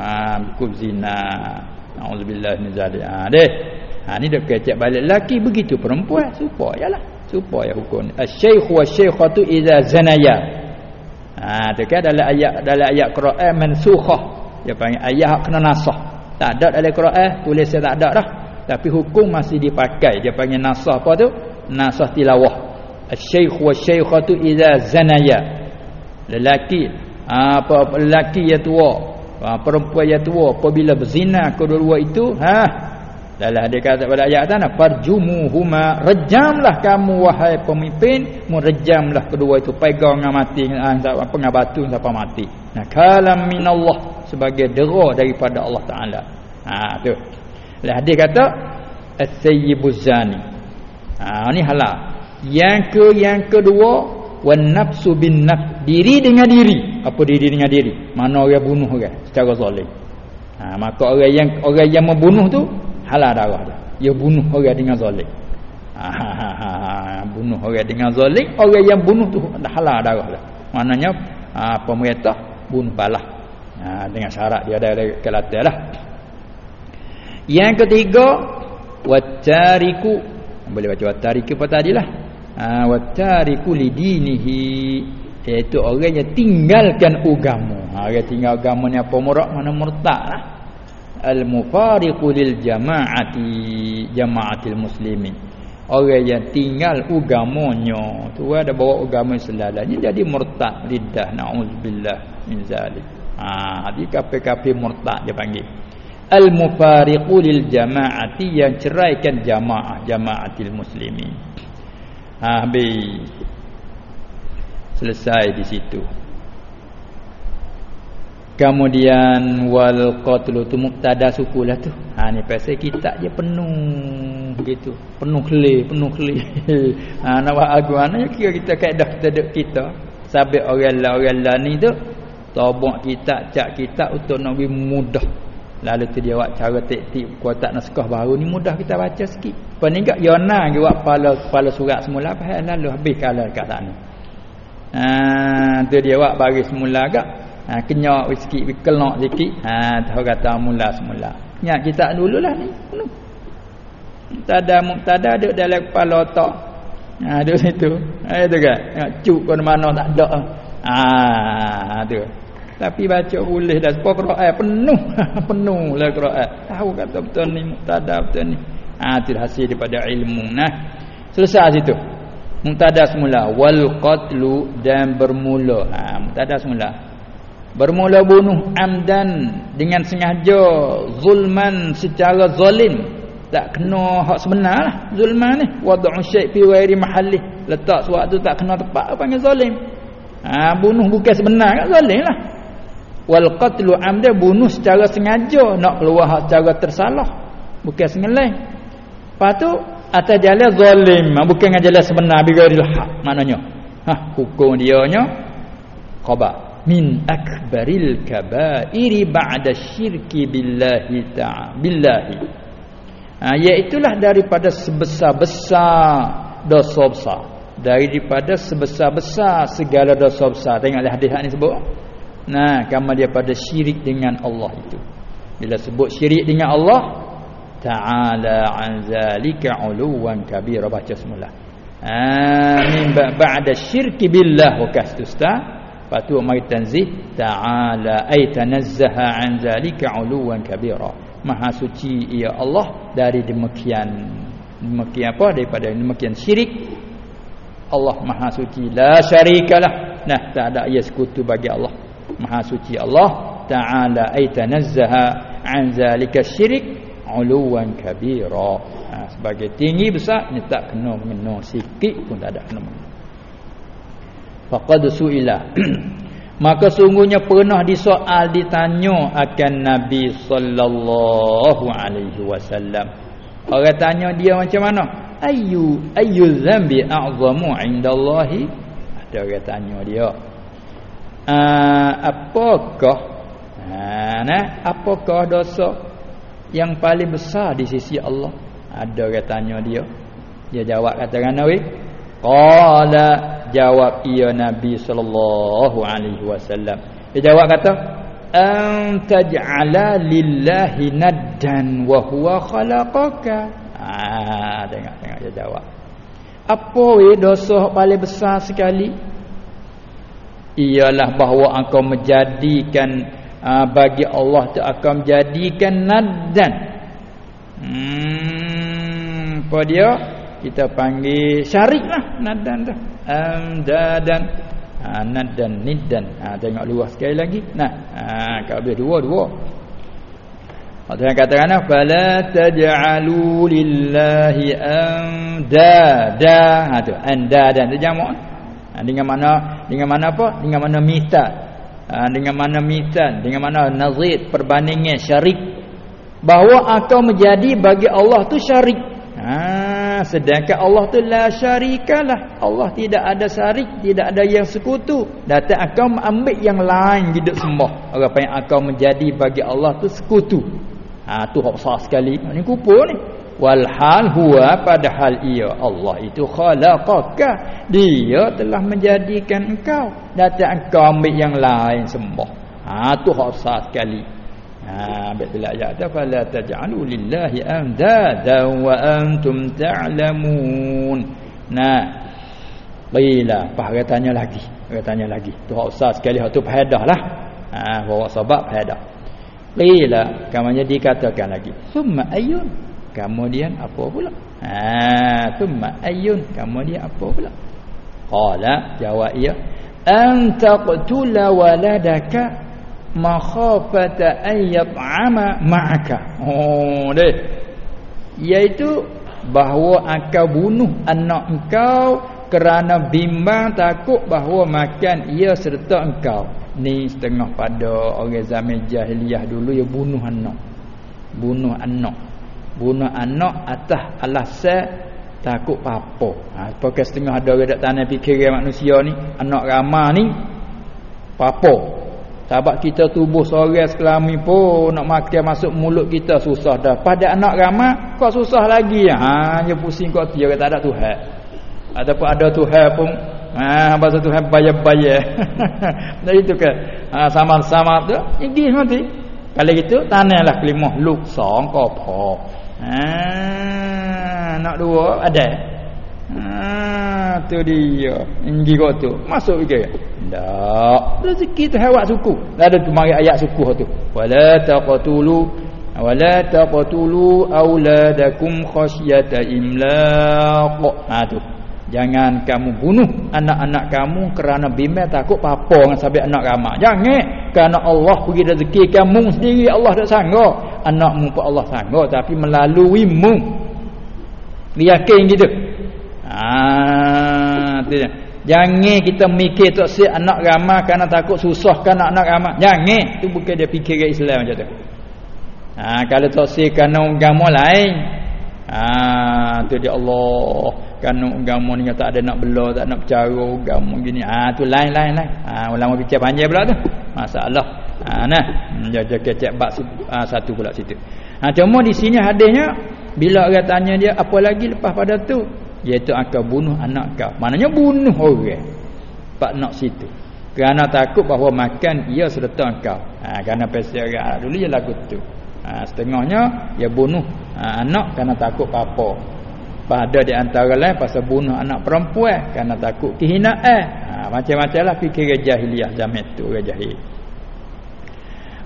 Ha buku berzina Auzubillah min zalik. Ha deh. Ha ni dah kecek balik laki begitu perempuan supaya lah supaya hukum. Asy-syaikh wa syaikhatu idza zanaya. Ha tu kan dalam ayat dalam ayat Quran mansukhah. Dia panggil ayat kena nasah. Tak ada dalam Quran tulis saya tak ada dah. Tapi hukum masih dipakai. Dia panggil nasah apa tu? Nasah tilawah. Asy-syaikh wa syaikhatu idza zanaya. Lelaki apa lelaki yang tua ha, perempuan yang tua apabila berzina kedua-dua itu ha? Dalam dia kata pada ayat sana farjumuhuma rejamlah kamu wahai pemimpin. Merejamlah kedua itu pegang dengan mati ha, apa dengan batu sampai mati. Nah kalam minallah sebagai dera daripada Allah taala. Ha tu. Lah dia kata as-sayyibuz zani. Ha ni halal. Yang ke yang kedua wan nafsu bin naf diri dengan diri. Apa diri dengan diri? Mana orang bunuh orang? Secara zalim. Ha, maka orang yang orang yang membunuh tu halal darah dia. Dia bunuh orang dengan zalim. Ha, ha, ha, ha, ha, bunuh orang dengan zalim orang yang bunuh tu halal darah dia. Maknanya ha, pemerintah bunuh balah. Ha, dengan syarat dia ada kelatihan lah. Yang ketiga watariku boleh baca watariku apa tadilah ha wa tariku lidinihi iaitu orang yang tinggalkan agama. Ha orang tinggal agama ni apa murak? Mana murtadlah al mufariqu lil jamaati. Jamaatil muslimin. Orang yang tinggal agamanya. Tu ada bawa agama ni jadi murtad. Lidah naudzubillah min zalik. Ha di kafir-kafir murtad dia panggil. Al mufariqu lil jamaati yang ceraikan jamaah jamaatil muslimin ha, habis. Selesai di situ. Kemudian wal qatlu tu muqtada sukulah tu. Ha ni pasal kita je penuh gitu. Penuh kele penuh kele ha nak buat mana kira kita kaedah kita duk kita. Sabit orang la orang la ni tu. Tabak kita cak kita untuk nak mudah Lalu tu dia buat cara tik-tik kuatak naskah baru ni mudah kita baca sikit. Apa ni enggak Yona dia buat kepala kepala surat semula apa hal lalu habis kala kat sana. Ha tu dia buat bagi semula agak. Ha kenyak sikit kelok sikit. Ha tahu kata mula semula. Ingat kita dululah ni. Penuh. Tada muktada ada dalam kepala otak. Ha duduk situ. Ha itu kan. Cuk ke mana tak ada. Ah tu. Tapi baca boleh dah sebab Quran penuh penuh lah Quran. Tahu kata betul ni muktada betul ni. Ha, itu hasil daripada ilmu. Nah. Selesai situ. Muktada semula wal qatlu dan bermula. Ha muktada semula. Bermula bunuh amdan dengan sengaja zulman secara zalim tak kena hak sebenar lah zulman ni wad'u syai' fi ghairi mahalli letak sesuatu tak kena tepat panggil zalim ha bunuh bukan sebenar kan zalim lah wal qatlu amda bunuh secara sengaja nak keluar secara tersalah. Bukan sengaja lepas tu atas jalan zalim. Ha, bukan dengan jalan sebenar bi ghairi hak maknanya. Ha hukum dia nya qaba min akbaril kabairi ba'da syirki billahi ta'ala billahi. Ha, Iaitulah daripada sebesar-besar dosa besar. Daripada sebesar-besar segala dosa besar. Tengoklah hadis ni sebut Nah, kamu dia pada syirik dengan Allah itu. Bila sebut syirik dengan Allah Ta'ala an zalika uluwan kabira Baca semula. Amin ba'da syirki billah Wakas tu ustaz Lepas tu mari tanzih Ta'ala ay tanazzaha an zalika uluwan kabira. Maha suci ia Allah dari demikian demikian apa? Daripada demikian syirik. Allah Maha suci la syarikalah nah tak ada ia sekutu bagi Allah Maha suci Allah taala ay tanazzaha an zalika syirik uluwan kabira ha, sebagai tinggi besar ni tak kena mengenal sikit pun tak ada kena faqad suila Maka sungguhnya pernah disoal ditanya akan Nabi sallallahu alaihi wasallam. Orang tanya dia macam mana? Ayu ayu zambi a'zamu indallahi? Ada orang tanya dia. Uh, apakah uh, nah, apakah dosa yang paling besar di sisi Allah? Ada orang tanya dia. Dia jawab kata Nabi, Qala jawab ia Nabi sallallahu alaihi wasallam. Dia jawab kata an taj'ala lillahi naddan wa huwa khalaqaka. Ah tengok tengok dia jawab. Apa we dosa paling besar sekali? Ialah bahawa engkau menjadikan uh, bagi Allah tu akan menjadikan naddan. Hmm, apa dia? kita panggil syarik lah nadan dah amdadan. Ha, nadan niddan ha, tengok luas sekali lagi. Nah ha, kalau boleh dua dua Allah katakan fala taj'alu lillahi amdada. Ha tu andadan tu jamak ha, dengan mana dengan mana apa dengan mana mitat ha, dengan mana mitat dengan mana nazid perbandingan syarik bahawa akan menjadi bagi Allah tu syarik ha sedangkan Allah tu la syarikalah. Allah tidak ada syarik, tidak ada yang sekutu. Datang akan ambil yang lain hidup sembah. Orang yang akan menjadi bagi Allah tu sekutu. Ha tu hak besar sekali. Ini kupu ni. Walhal huwa padahal ia Allah itu khalaqaka. Dia telah menjadikan engkau. Datang engkau ambil yang lain sembah. Ha tu besar sekali. Ha betul ayat tu fala taj'alu lillahi andada wa antum ta'lamun. Nah. Baiklah, apa dia tanya lagi? Dia tanya lagi. Tu usah sekali tu fahadahlah. Ha bawa sebab fahadah. Baiklah, kamunya dikatakan lagi. Summa ayun. Kemudian apa pula? Ha, summa ayun. Kemudian apa pula? Qala jawab ia, "An taqtula waladaka makhafata an yat'ama ma'aka oh deh iaitu bahawa akan bunuh anak engkau kerana bimbang takut bahawa makan ia serta engkau ni setengah pada orang zaman jahiliah dulu ya bunuh anak bunuh anak bunuh anak atas alasan takut apa ha pakai setengah ada orang dak tanah fikir manusia ni anak ramah ni apa Sebab kita tubuh seorang sekelami pun nak makan masuk mulut kita susah dah. Pada anak ramah kau susah lagi. Ha, hanya pusing kau dia tak ada Tuhan. Ataupun ada Tuhan pun ha bahasa Tuhan bayar-bayar. Nah itu ke. Ha, sama-sama tu ini nanti. Kalau gitu tanahlah kelimah luk song kau Ha nak dua ada. Ha tu dia. Inggi tu. Masuk fikir. Tak. Rezeki tu hewat suku. Ada tu mari ayat suku tu. Wala taqtulu wala taqtulu auladakum khasyata imlaq. Ha tu. Jangan kamu bunuh anak-anak kamu kerana bimbang takut apa dengan sabit anak ramai. Jangan. Kerana Allah bagi rezeki kamu sendiri Allah tak sanggup. Anakmu pun Allah sanggup tapi melalui mu. Yakin gitu. Ah. Jangan kita mikir tak si anak ramah kerana takut susah kan anak ramah. Jangan. Tu bukan dia fikir ke Islam macam tu. Ha, kalau tak si kerana agama lain. Ha, tu dia Allah. Kerana agama ni tak ada nak bela, tak nak bercara agama gini. Ha, tu lain-lain lah. Ha, ulama bicara panjang pula tu. Masalah. Ha, nah. Hmm, Jaga kecek bak ha, satu pula situ. Ha, cuma di sini hadisnya. Bila orang tanya dia apa lagi lepas pada tu iaitu akan bunuh anak kau maknanya bunuh orang pak nak situ kerana takut bahawa makan ia serta kau ha kerana pasal orang dulu je lagu tu ha setengahnya ia bunuh ha, anak kerana takut apa pada di antara lain pasal bunuh anak perempuan kerana takut kehinaan. Ha macam-macamlah fikir jahiliah zaman tu orang jahil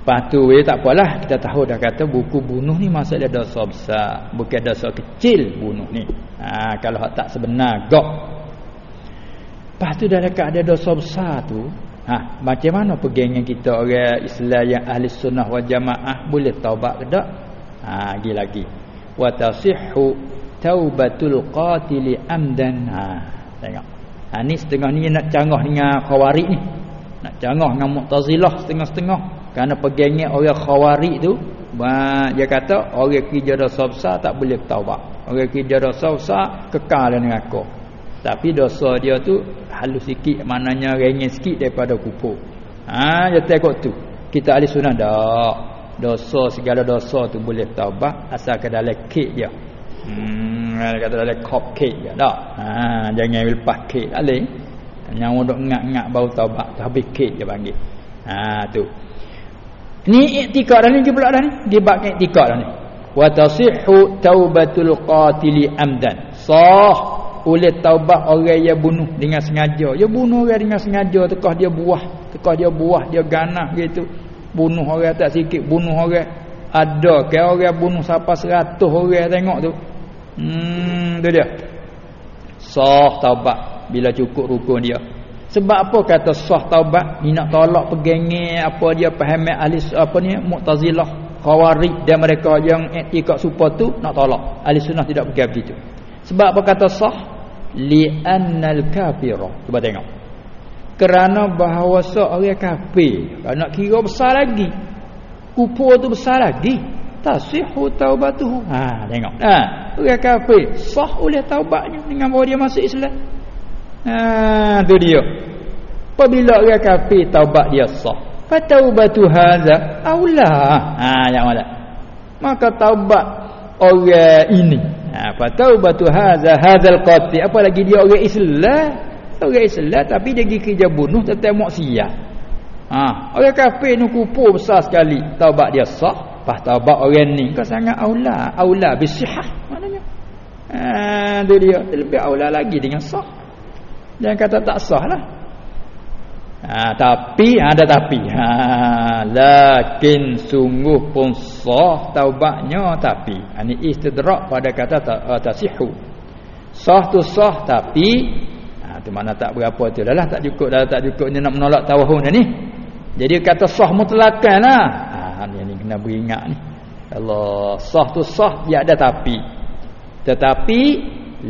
Lepas tu eh, tak apalah kita tahu dah kata buku bunuh ni maksudnya dosa besar bukan dosa kecil bunuh ni. Ha, kalau tak sebenar gok. Lepas tu dah dekat ada dosa besar tu ha, macam mana pegangnya kita orang Islam yang ahli sunnah wal jamaah boleh taubat ke tak? Ha, lagi lagi. Wa tasihhu taubatul qatili amdan ha, tengok ha, ni setengah ni nak canggah dengan khawarij ni nak canggah dengan mu'tazilah setengah-setengah kerana pegangnya orang khawarij tu dia kata orang kerja dosa besar tak boleh taubat. Orang kerja dosa besar kekal dengan aku. Tapi dosa dia tu halus sikit maknanya ringan sikit daripada kufur. Ha dia tengok tu. Kita ahli sunnah dak. Dosa segala dosa tu boleh taubat asal ke dalam kek dia. Hmm dia kata kop kek dia dak. Ha jangan lepas kek tak boleh. Yang duk ngak-ngak bau taubat habis kek dia panggil. Ha tu. Ni iktikad dah ni dia pula dah ni. Dia bab iktikad dah ni. Wa tasihhu taubatul qatili amdan. Sah oleh taubat orang yang bunuh dengan sengaja. Dia bunuh orang dengan sengaja tekah dia buah, tekah dia buah, dia ganah gitu. Bunuh orang tak sikit, bunuh orang ada ke orang bunuh siapa seratus orang tengok tu. Hmm tu dia. Sah taubat bila cukup rukun dia. Sebab apa kata sah taubat ni nak tolak pegangi apa dia faham ahli apa ni Mu'tazilah, Khawarij dan mereka yang iktikad supa tu nak tolak. Ahli sunnah tidak pegang begitu. Sebab apa kata sah? Li annal kafira. Cuba tengok. Kerana bahawa seorang kafir, nak kira besar lagi. Kupur tu besar lagi. Tasihu taubatuhu. Ha, tengok. Ha, orang kafir sah oleh taubatnya dengan bahawa dia masuk Islam. Ha tu dia. Apabila orang kafir taubat dia sah. Fataubatu hadza aula. Ha yang mana? Maka taubat orang ini. Ha fataubatu hadza hadzal qatil. Apa lagi dia orang Islam? Orang Islam tapi dia pergi kerja bunuh tetap maksiat. Ha orang kafir ni kupur besar sekali. Taubat dia sah. Pas taubat orang ni kau sangat aula, aula bisihah maknanya. Ha tu dia. Lebih aula lagi dengan sah. Jangan kata tak sah lah. Ha, tapi ada tapi. Ha, lakin sungguh pun sah taubatnya tapi. Ini ha, istidrak pada kata uh, tasihu. Sah tu sah tapi ha, tu mana tak berapa tu dah lah tak cukup dah tak cukup ni nak menolak tawahun ni. Jadi kata sah mutlakan lah. Ha, ni, ni kena beringat ni. Allah sah tu sah dia ada tapi. Tetapi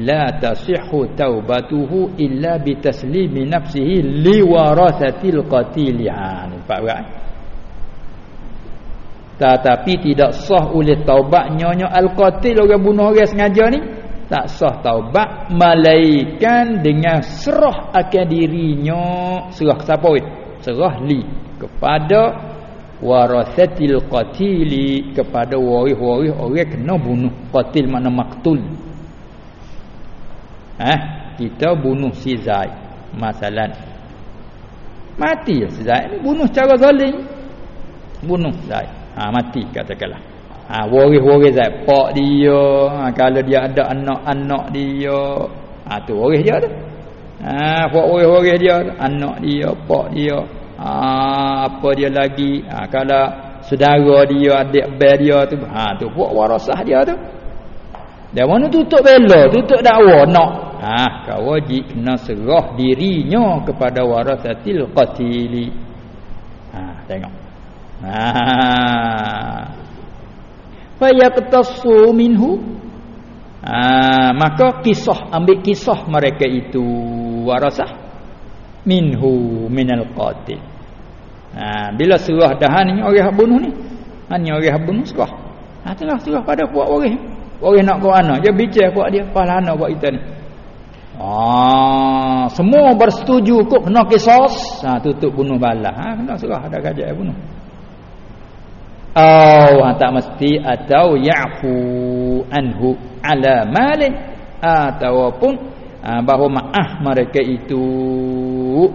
la tasihhu taubatuhu illa bitaslimi nafsihi liwarathatil qatilihan pak berat? Tetapi tidak sah oleh taubatnya nya al-qatil orang bunuh orang sengaja ni. Tak sah taubat malaikan dengan serah akan dirinya. Serah siapa weh? Serah li kepada warathatil qatili kepada waris-waris orang kena bunuh. Qatil makna maktul. Eh kita bunuh si Zaid. Masalan. Mati si Zaid ni. Bunuh secara zalim. Bunuh Zaid. Ha mati katakanlah. Ha waris-waris Zaid. Pak dia. Ha, kalau dia ada anak-anak dia. Ha tu waris dia tu. Ha waris-waris dia. Anak dia pak dia ha apa dia lagi? Ha kalau saudara dia adik abang dia tu ha tu buat warasah dia tu. Dia mana tutup bela tutup dakwa nak. Ha kau wajib kena serah dirinya kepada warasatil qatili. Ha tengok. Ha. Fa yaqtasu minhu. Ha, maka kisah ambil kisah mereka itu. Warasah minhu minal qatil. Ha, bila surah dah ni orang bunuh ni. Hanya orang bunuh surah ha telah surah pada buat waris waris nak ke mana dia bicara buat dia. Pahala buat kita ni. Ah, semua bersetuju kok kena kisos. Ha tutup bunuh balas. Ha kena surah ada gajah bunuh. Oh, tak mesti. Atau ya'fu anhu ala malin. Ataupun uh, bahawa maaf mereka itu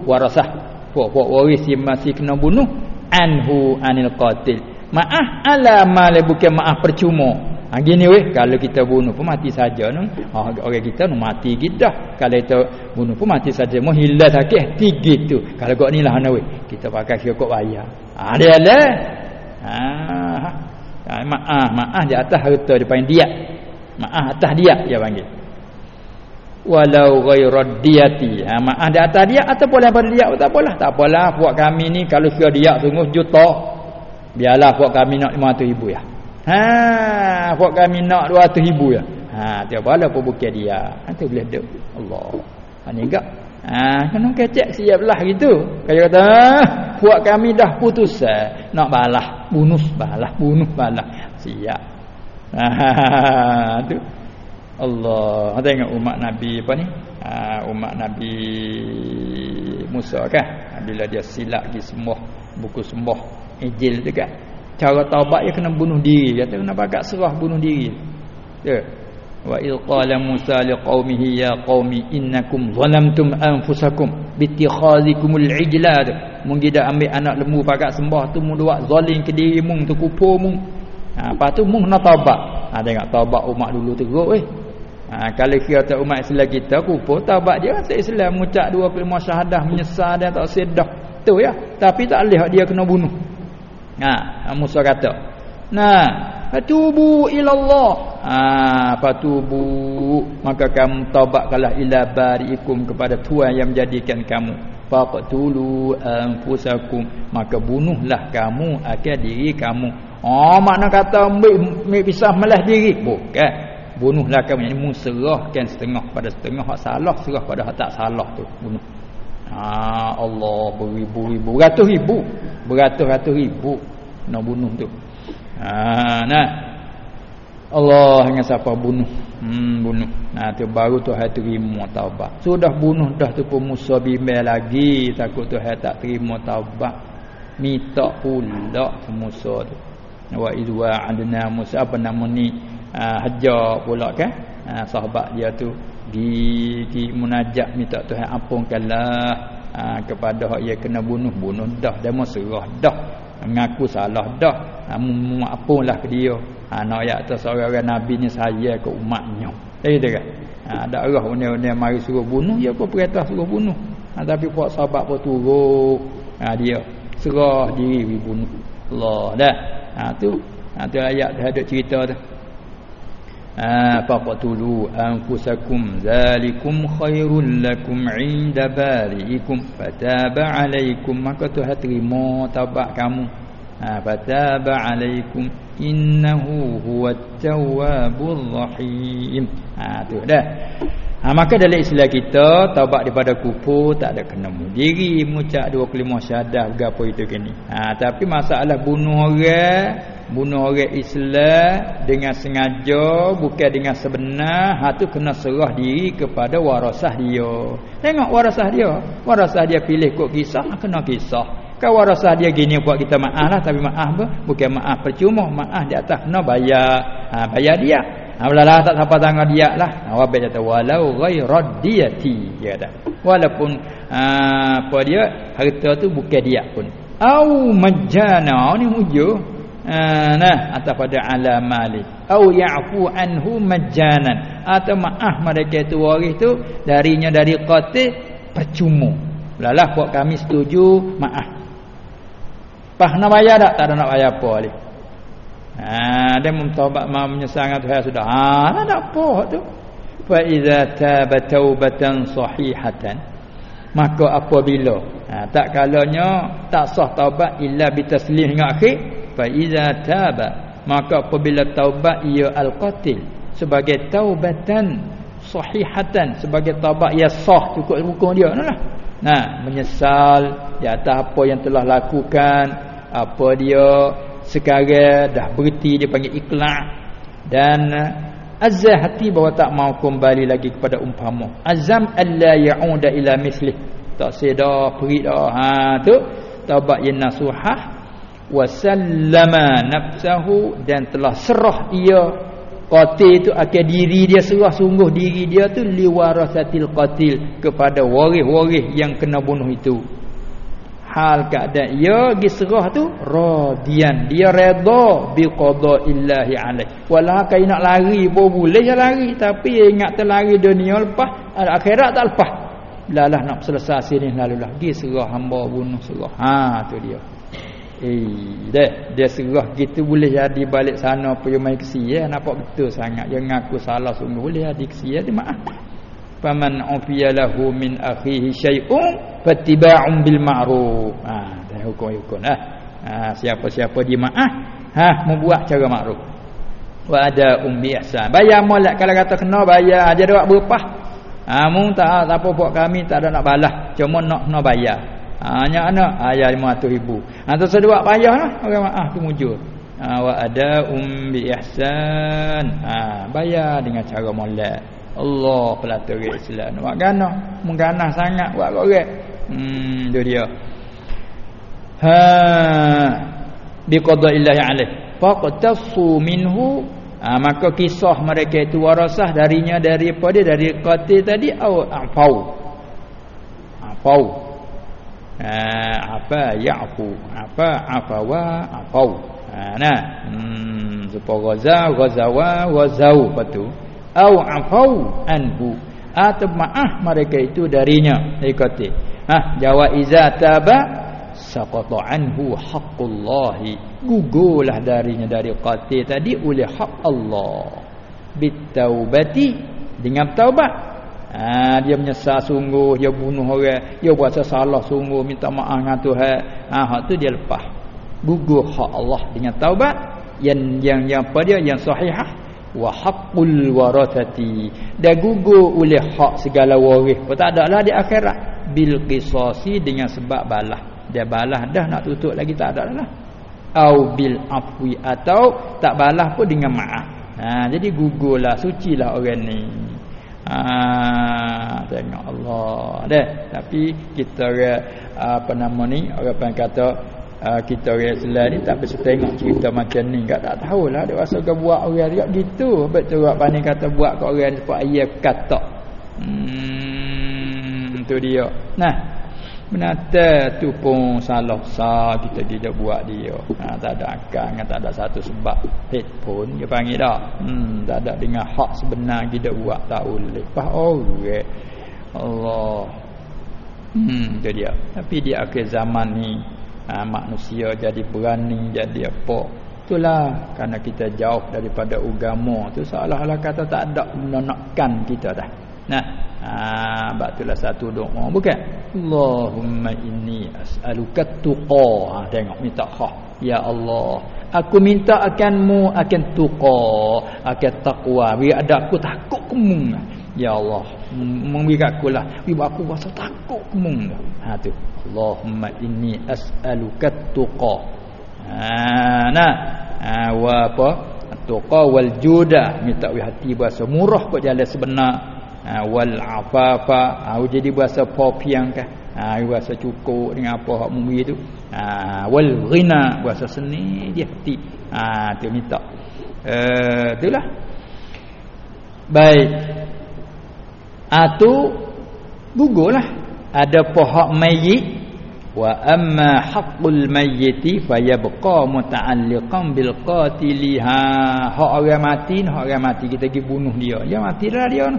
warasah. Puak-puak waris yang masih kena bunuh. Anhu anil qatil. Maaf ala mal bukan maaf percuma. Ha, gini weh kalau kita bunuh pun mati saja nu oh, orang kita nu mati kita. Kalau kita bunuh pun mati saja. Mau hilang sakit tiga tu kalau kau ni lah ana weh kita pakai syukur bayar. Ha dia lah. Ha, ha maaf maaf di atas harta depan dia. Maaf atas dia dia panggil. Walau ghairad diyati. Ha maaf di atas dia ataupun daripada dia tak apalah. Tak apalah buat kami ni kalau kira dia sungguh juta. Biarlah buat kami nak 500 ribu ya. Ha buat kami nak 200 ribu ya. Ha tiap bala pun bukan dia. Ha tu boleh duk. Allah. Ha ni gak. Ha kena kecek siap lah gitu. Kaya kata buat kami dah putus eh. nak balah bunuh balah bunuh balah. Siap. Ha tu. Allah. Tengok umat Nabi apa ni? Ha, umat Nabi Musa kan. Bila dia silap pergi sembah buku sembah Injil kan. Cara taubat dia kena bunuh diri. Dia kena pakat serah bunuh diri. Ya. Wa il qala Musa liqaumihi ya qaumi innakum zalamtum anfusakum bittikhazikumul ijlad. Mung dia ambil anak lembu pakat sembah tu mung buat zalim ke diri mung tu kupur mung Ha, lepas tu mu nak taubat. Ha, tengok taubat umat dulu teruk eh. Ha, kalau kira tak umat Islam kita kupur taubat dia se Islam mengucap dua kalimah syahadah menyesal dia tak sedah. Tu ya. Tapi tak lihat dia kena bunuh. Ha, Musa kata. Nah, fatubu ila Allah. Ha, fatubu maka kamu taubatlah ila bariikum kepada Tuhan yang menjadikan kamu faqtulu anfusakum maka bunuhlah kamu akan diri kamu Oh makna kata ambil pisah melah diri bukan bunuhlah kamu ini serahkan setengah pada setengah. Hak salah serah pada hak tak salah tu bunuh. Ha Allah beribu-ribu ratus ribu. Beratus-ratus ribu nak bunuh tu. Ha nah. Allah dengan siapa bunuh? Hmm bunuh. Nah tu baru tu hati terima taubat. Sudah bunuh dah tu pun Musa bimbel lagi. Takut tu hati tak terima taubat. Minta pula Musa tu. Wa idwa adna Musa apa nama ni uh, hajar pula kan uh, sahabat dia tu di di munajat minta Tuhan ampunkanlah. Uh, kepada hak ia kena bunuh bunuh dah demo serah dah. Mengaku salah dah. Uh, apunlah ke dia. Uh, nak ayat atas orang-orang nabi ni saya ke umatnya. Eh dia kan uh, ada arah undang-undang mari suruh bunuh ya apa perintah suruh bunuh. Uh, tapi puak sahabat pun turut uh, dia serah diri bunuh. Allah dah. Ha tu ha tu ayat dah ada cerita tu ha faqtulu anfusakum zalikum khairul lakum inda bariikum. Fataba alaikum maka tu terima taubat kamu. Ha fataba alaikum innahu huwat tawwabur rahim. Ha tu dah. Ha, maka dalam Islam kita taubat daripada kufur tak ada kena diri mengucap dua kalimah syahadah gapo itu kini. Ha, tapi masalah bunuh orang, bunuh orang Islam dengan sengaja bukan dengan sebenar, ha tu kena serah diri kepada warasah dia. Tengok warasah dia. Warasah dia pilih kok kisah kena kisah. Kau warasah dia gini buat kita maaf lah tapi maaf bukan maaf percuma, maaf di atas kena bayar. Ha, bayar dia. Apalah tak sampai tangan dia lah. Awak kata walau ghairad diyati dia kata. Walaupun aa, apa dia harta tu bukan dia pun. Au majana ni hujur. nah atas pada ala malik. Au ya'fu anhu majanan atau maaf mereka itu waris tu darinya dari qatil percuma. Lalah buat kami setuju maaf. Pah nak bayar tak? Tak ada nak bayar apa lagi ha dia mentaubat mau menyesal dengan sudah. Ha tak apa tu? Fa iza taba taubatan sahihatan. Maka apabila ha, tak kalanya tak sah taubat illa bitaslim hingga akhir fa iza taba maka apabila taubat ia al-qatil sebagai taubatan sahihatan sebagai taubat ia sah cukup rukun dia. Nah nah. Menyesal di atas apa yang telah lakukan apa dia sekarang dah berhenti dia panggil ikhlas. Dan azah hati bahawa tak mau kembali lagi kepada umpama. Azam alla yauda ila mislih. Tak sedah perit dah. Ha tu taubat yang nasuhah wasallama nafsahu dan telah serah ia. Qatil itu akan diri dia serah sungguh diri dia tu liwarasatil qatil kepada waris-waris yang kena bunuh itu. Hal keadaan ia gi serah tu radian. Dia redha bi qada'illahi alaih. Walau kai nak lari pun boleh lari tapi ingat terlari dunia lepas akhirat tak lepas. Lalah nak selesai sini lalu lah gi serah hamba bunuh serah. Ha tu dia Eh, dia serah gitu boleh jadi balik sana pergi mai ke ya nampak betul sangat yang ngaku salah sungguh boleh jadi ke ya dia maaf. Faman ufiya lahu min akhihi syai'un fattiba'un bil ma'ruf. Ha, dah hukum-hukum lah. Ha, siapa-siapa dia maaf, ha membuat cara makruf. Wa ada ummi ihsan. Bayar molek kalau kata kena bayar aja dak berupah. Ha, mung tak apa buat kami tak ada nak balas, cuma nak nak bayar. Hanya anak ayah 500 ribu. Atau sedua payahlah orang maaf tu mujur. Ha, wa ada umbi ihsan. Ha, bayar dengan cara molek. Allah pelatur Islam. Buat gana. Mengganah sangat buat korek. Hmm, tu dia. Ha bi qada'illahi alaih. Faqtasu minhu ha, maka kisah mereka itu warasah darinya daripada dari qatil tadi au afau. Afau ha, apa ya'fu apa afawa afau. Ha, nah. Hmm supaya ghaza ghazawa wazau patu au afau anhu. Atau maaf mereka itu darinya ikati ha jawab iza taba saqata anhu haqqullahi. Gugurlah darinya dari qatil tadi oleh hak Allah. Bitaubati dengan taubat Ha, dia menyesal sungguh, dia bunuh orang, dia buat salah sungguh, minta maaf dengan Tuhan. Ha, hak tu dia lepas. Gugur hak Allah dengan taubat yang yang yang apa dia yang sahihah wa haqqul warathati. Dan gugur oleh hak segala waris. Apa tak ada lah di akhirat bil qisasi dengan sebab balah. Dia balah dah nak tutup lagi tak ada lah. Au bil afwi atau tak balah pun dengan maaf. Ha, jadi gugurlah, sucilah orang ni. Ah tengok Allah. Deh tapi kita orang apa nama ni orang pun kata uh, kita orang Islam ni tak bisa tengok cerita macam ni. Enggak tak tahulah dia rasa ke buat orang dia gitu. Betul orang pandai kata buat kat orang sebab ia kata hmm tu dia. Nah Benata tu pun salah sah kita tidak buat dia. Ha, tak ada akal, tak ada satu sebab. Headphone dia panggil dah. Hmm, tak ada dengan hak sebenar kita buat tak boleh. Pas orang. Allah. Hmm, tu dia. Tapi di akhir zaman ni ha, manusia jadi berani jadi apa? Itulah kerana kita jauh daripada agama tu seolah-olah kata tak ada menonakkan kita dah. Nah, ah ha, batulah satu doa bukan? Allahumma inni as'aluka tuqa. Ha, tengok minta khah. Ya Allah, aku minta akanmu akan tuqa, akan taqwa. Biar ada aku takut kamu. Ya Allah, memberi aku lah. Biar aku rasa takut kamu. Ha tu. Allahumma inni as'aluka tuqa. Ha nah. Ha wa apa? Tuqa wal juda. Minta hati bahasa murah kau jalan sebenar ha, wal afafa. Ha, jadi bahasa popiang kah ha, bahasa cukup dengan apa hak mumi tu. Ha, wal ghina. Bahasa seni dia hati. Ha, tu minta. Uh, itulah. Baik. Ha, gugurlah. Ada pohon mayit. Wa amma haqqul mayyiti fayabqa muta'alliqan bil qatili ha hak orang mati hak orang mati. Kita pergi bunuh dia. Dia mati dah dia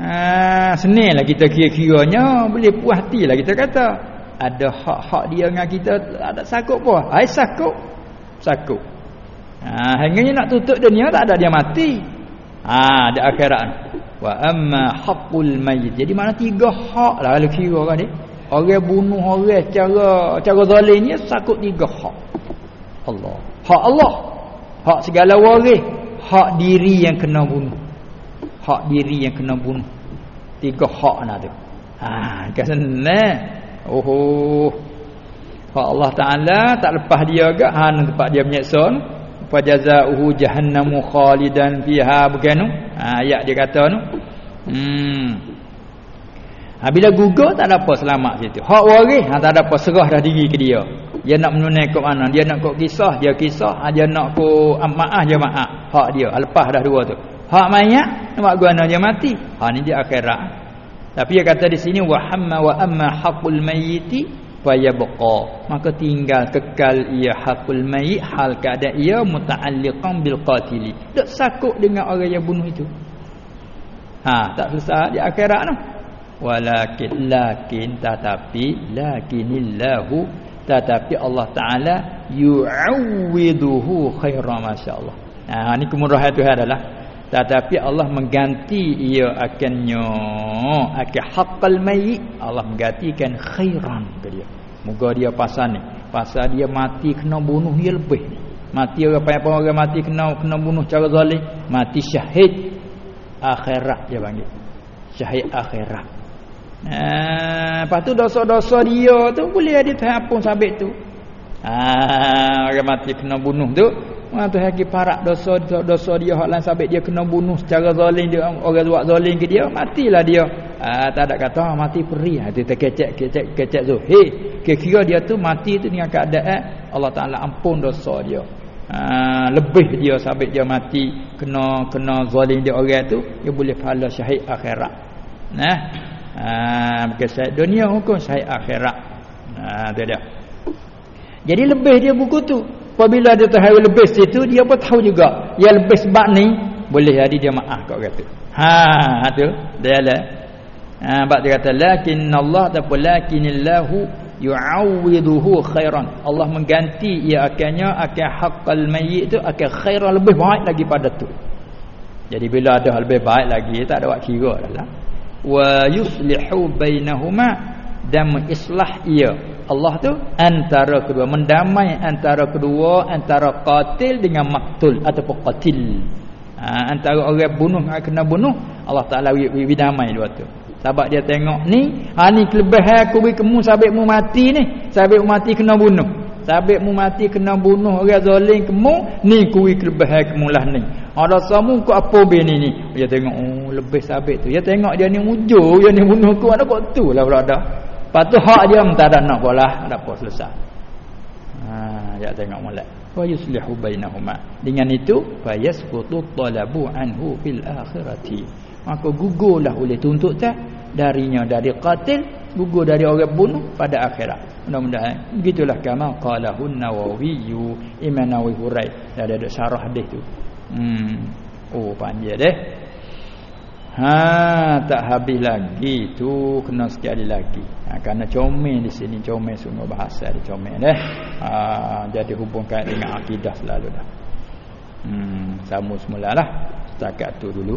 ha senillah kita kira-kiranya boleh puas hatilah kita kata ada hak-hak dia dengan kita ada sakut apa ai sakut sakut ha hangnya nak tutup dunia tak ada dia mati ha di akhirat wa amma haqqul mayyit jadi mana tiga hak lah kalau kira kan dia Orang bunuh orang cara cara zalimnya sakut tiga hak. Allah. Hak Allah. Hak segala waris. Hak diri yang kena bunuh. Hak diri yang kena bunuh. Tiga hak nak tu. Ha, kan senang. Oh. Hak Allah Taala tak lepas dia agak han tempat dia menyeksa. Fa jazaohu jahannamu khalidan fiha bukan Ha, ayat dia kata tu. Hmm. Ha, bila gugur tak ada apa selamat situ. Hak waris ha, tak ada apa serah dah diri ke dia. Dia nak menunai ke mana? Dia nak kok kisah, dia kisah, ha, dia nak ko maaf dia maaf. Hak dia ha, lepas dah dua tu. Hak mayat nak guna dia mati. Ha ni dia akhirat. Tapi dia kata di sini wa hamma wa amma haqqul mayyiti fayabqa. Maka tinggal kekal ia haqqul mayyit hal keadaan ia muta'alliqan bil qatili. Tak sakut dengan orang yang bunuh itu. Ha tak susah di akhirat tu. No? walakin lakin tetapi lakinillahu tetapi Allah taala yu'awwiduhu khairan masyaallah ha ni kemurahan Tuhan adalah tetapi Allah mengganti ia akannya akan haqqal mayyit. Allah menggantikan khairan ke dia. Moga dia pasal ni. Pasal dia mati kena bunuh dia lebih mati orang apa orang mati kena kena bunuh cara zalim. Mati syahid akhirat dia panggil. Syahid akhirat. Ha, lepas tu dosa-dosa dia tu boleh ada terhapun sabit tu. Ha, orang mati kena bunuh tu. Ha, tu haki parak dosa dosa dia hak lain sabit dia kena bunuh secara zalim dia orang buat zalim ke dia matilah dia. Ha, tak ada kata ha, mati perih. Ha, tu terkecek kecek kecek tu. Hei, kira dia tu mati tu dengan keadaan Allah Taala ampun dosa dia. Ha, lebih dia sabit dia mati kena kena zalim dia orang tu dia boleh pahala syahid akhirat. Nah. Bukan syahid dunia hukum syahid akhirat. Ha, tu dia. Jadi lebih dia buku tu. Apabila dia tahu lebih situ, dia pun tahu juga. Ya lebih sebab ni, boleh jadi dia maaf kau kata. Ha, tu. Dia lah. Ha, sebab dia kata, Lakin Allah ataupun lakinillahu yu'awwiduhu khairan. Allah mengganti ia akannya, akan haqqal mayyit tu, akan khairan lebih baik lagi pada tu. Jadi bila ada lebih baik lagi, tak ada waktu kira dah lah wa yuslihu bainahuma dan mengislah ia Allah tu antara kedua mendamai antara kedua antara qatil dengan maktul ataupun qatil. Ha, antara orang bunuh dengan kena bunuh Allah Taala wi damai dua tu. Sebab dia tengok ni ha ni kelebihan aku beri kamu sabitmu mati ni sabitmu mati kena bunuh. Sabitmu mati kena bunuh orang zalim kamu ni kuwi kelebihan kamu lah ni. Ada samu ku apa bini ni? Dia tengok oh lebih sabit tu. Dia tengok dia ni mujur dia ni bunuh ku ada kok tu lah berada lepas tu hak dia tak ada nak bolah ada apa selesai. Ha dia tengok molek. Wa yuslihu bainahuma. Dengan itu fa yasqutu talabu anhu fil akhirati. Maka gugurlah oleh tuntut tak darinya dari qatil gugur dari orang bunuh pada akhirat. Mudah-mudahan. Begitulah kama qalahun nawawi imam nawawi hurai. Ada ada syarah hadis tu. Hmm. Oh panjang deh. Ha tak habis lagi tu kena sekali lagi. Ha, kerana comel di sini comel sungguh bahasa di comel deh. Ha jadi hubungkan dengan akidah selalu dah. Hmm sama semulalah. Setakat tu dulu.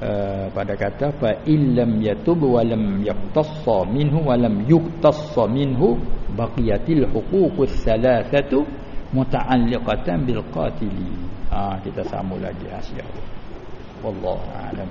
Uh, pada kata fa illam yatub wa lam yaqtassa minhu wa lam yuqtassa minhu baqiyatil huququs salasatu muta'alliqatan bil qatili ha, kita sambung lagi hasil wallahu a'lam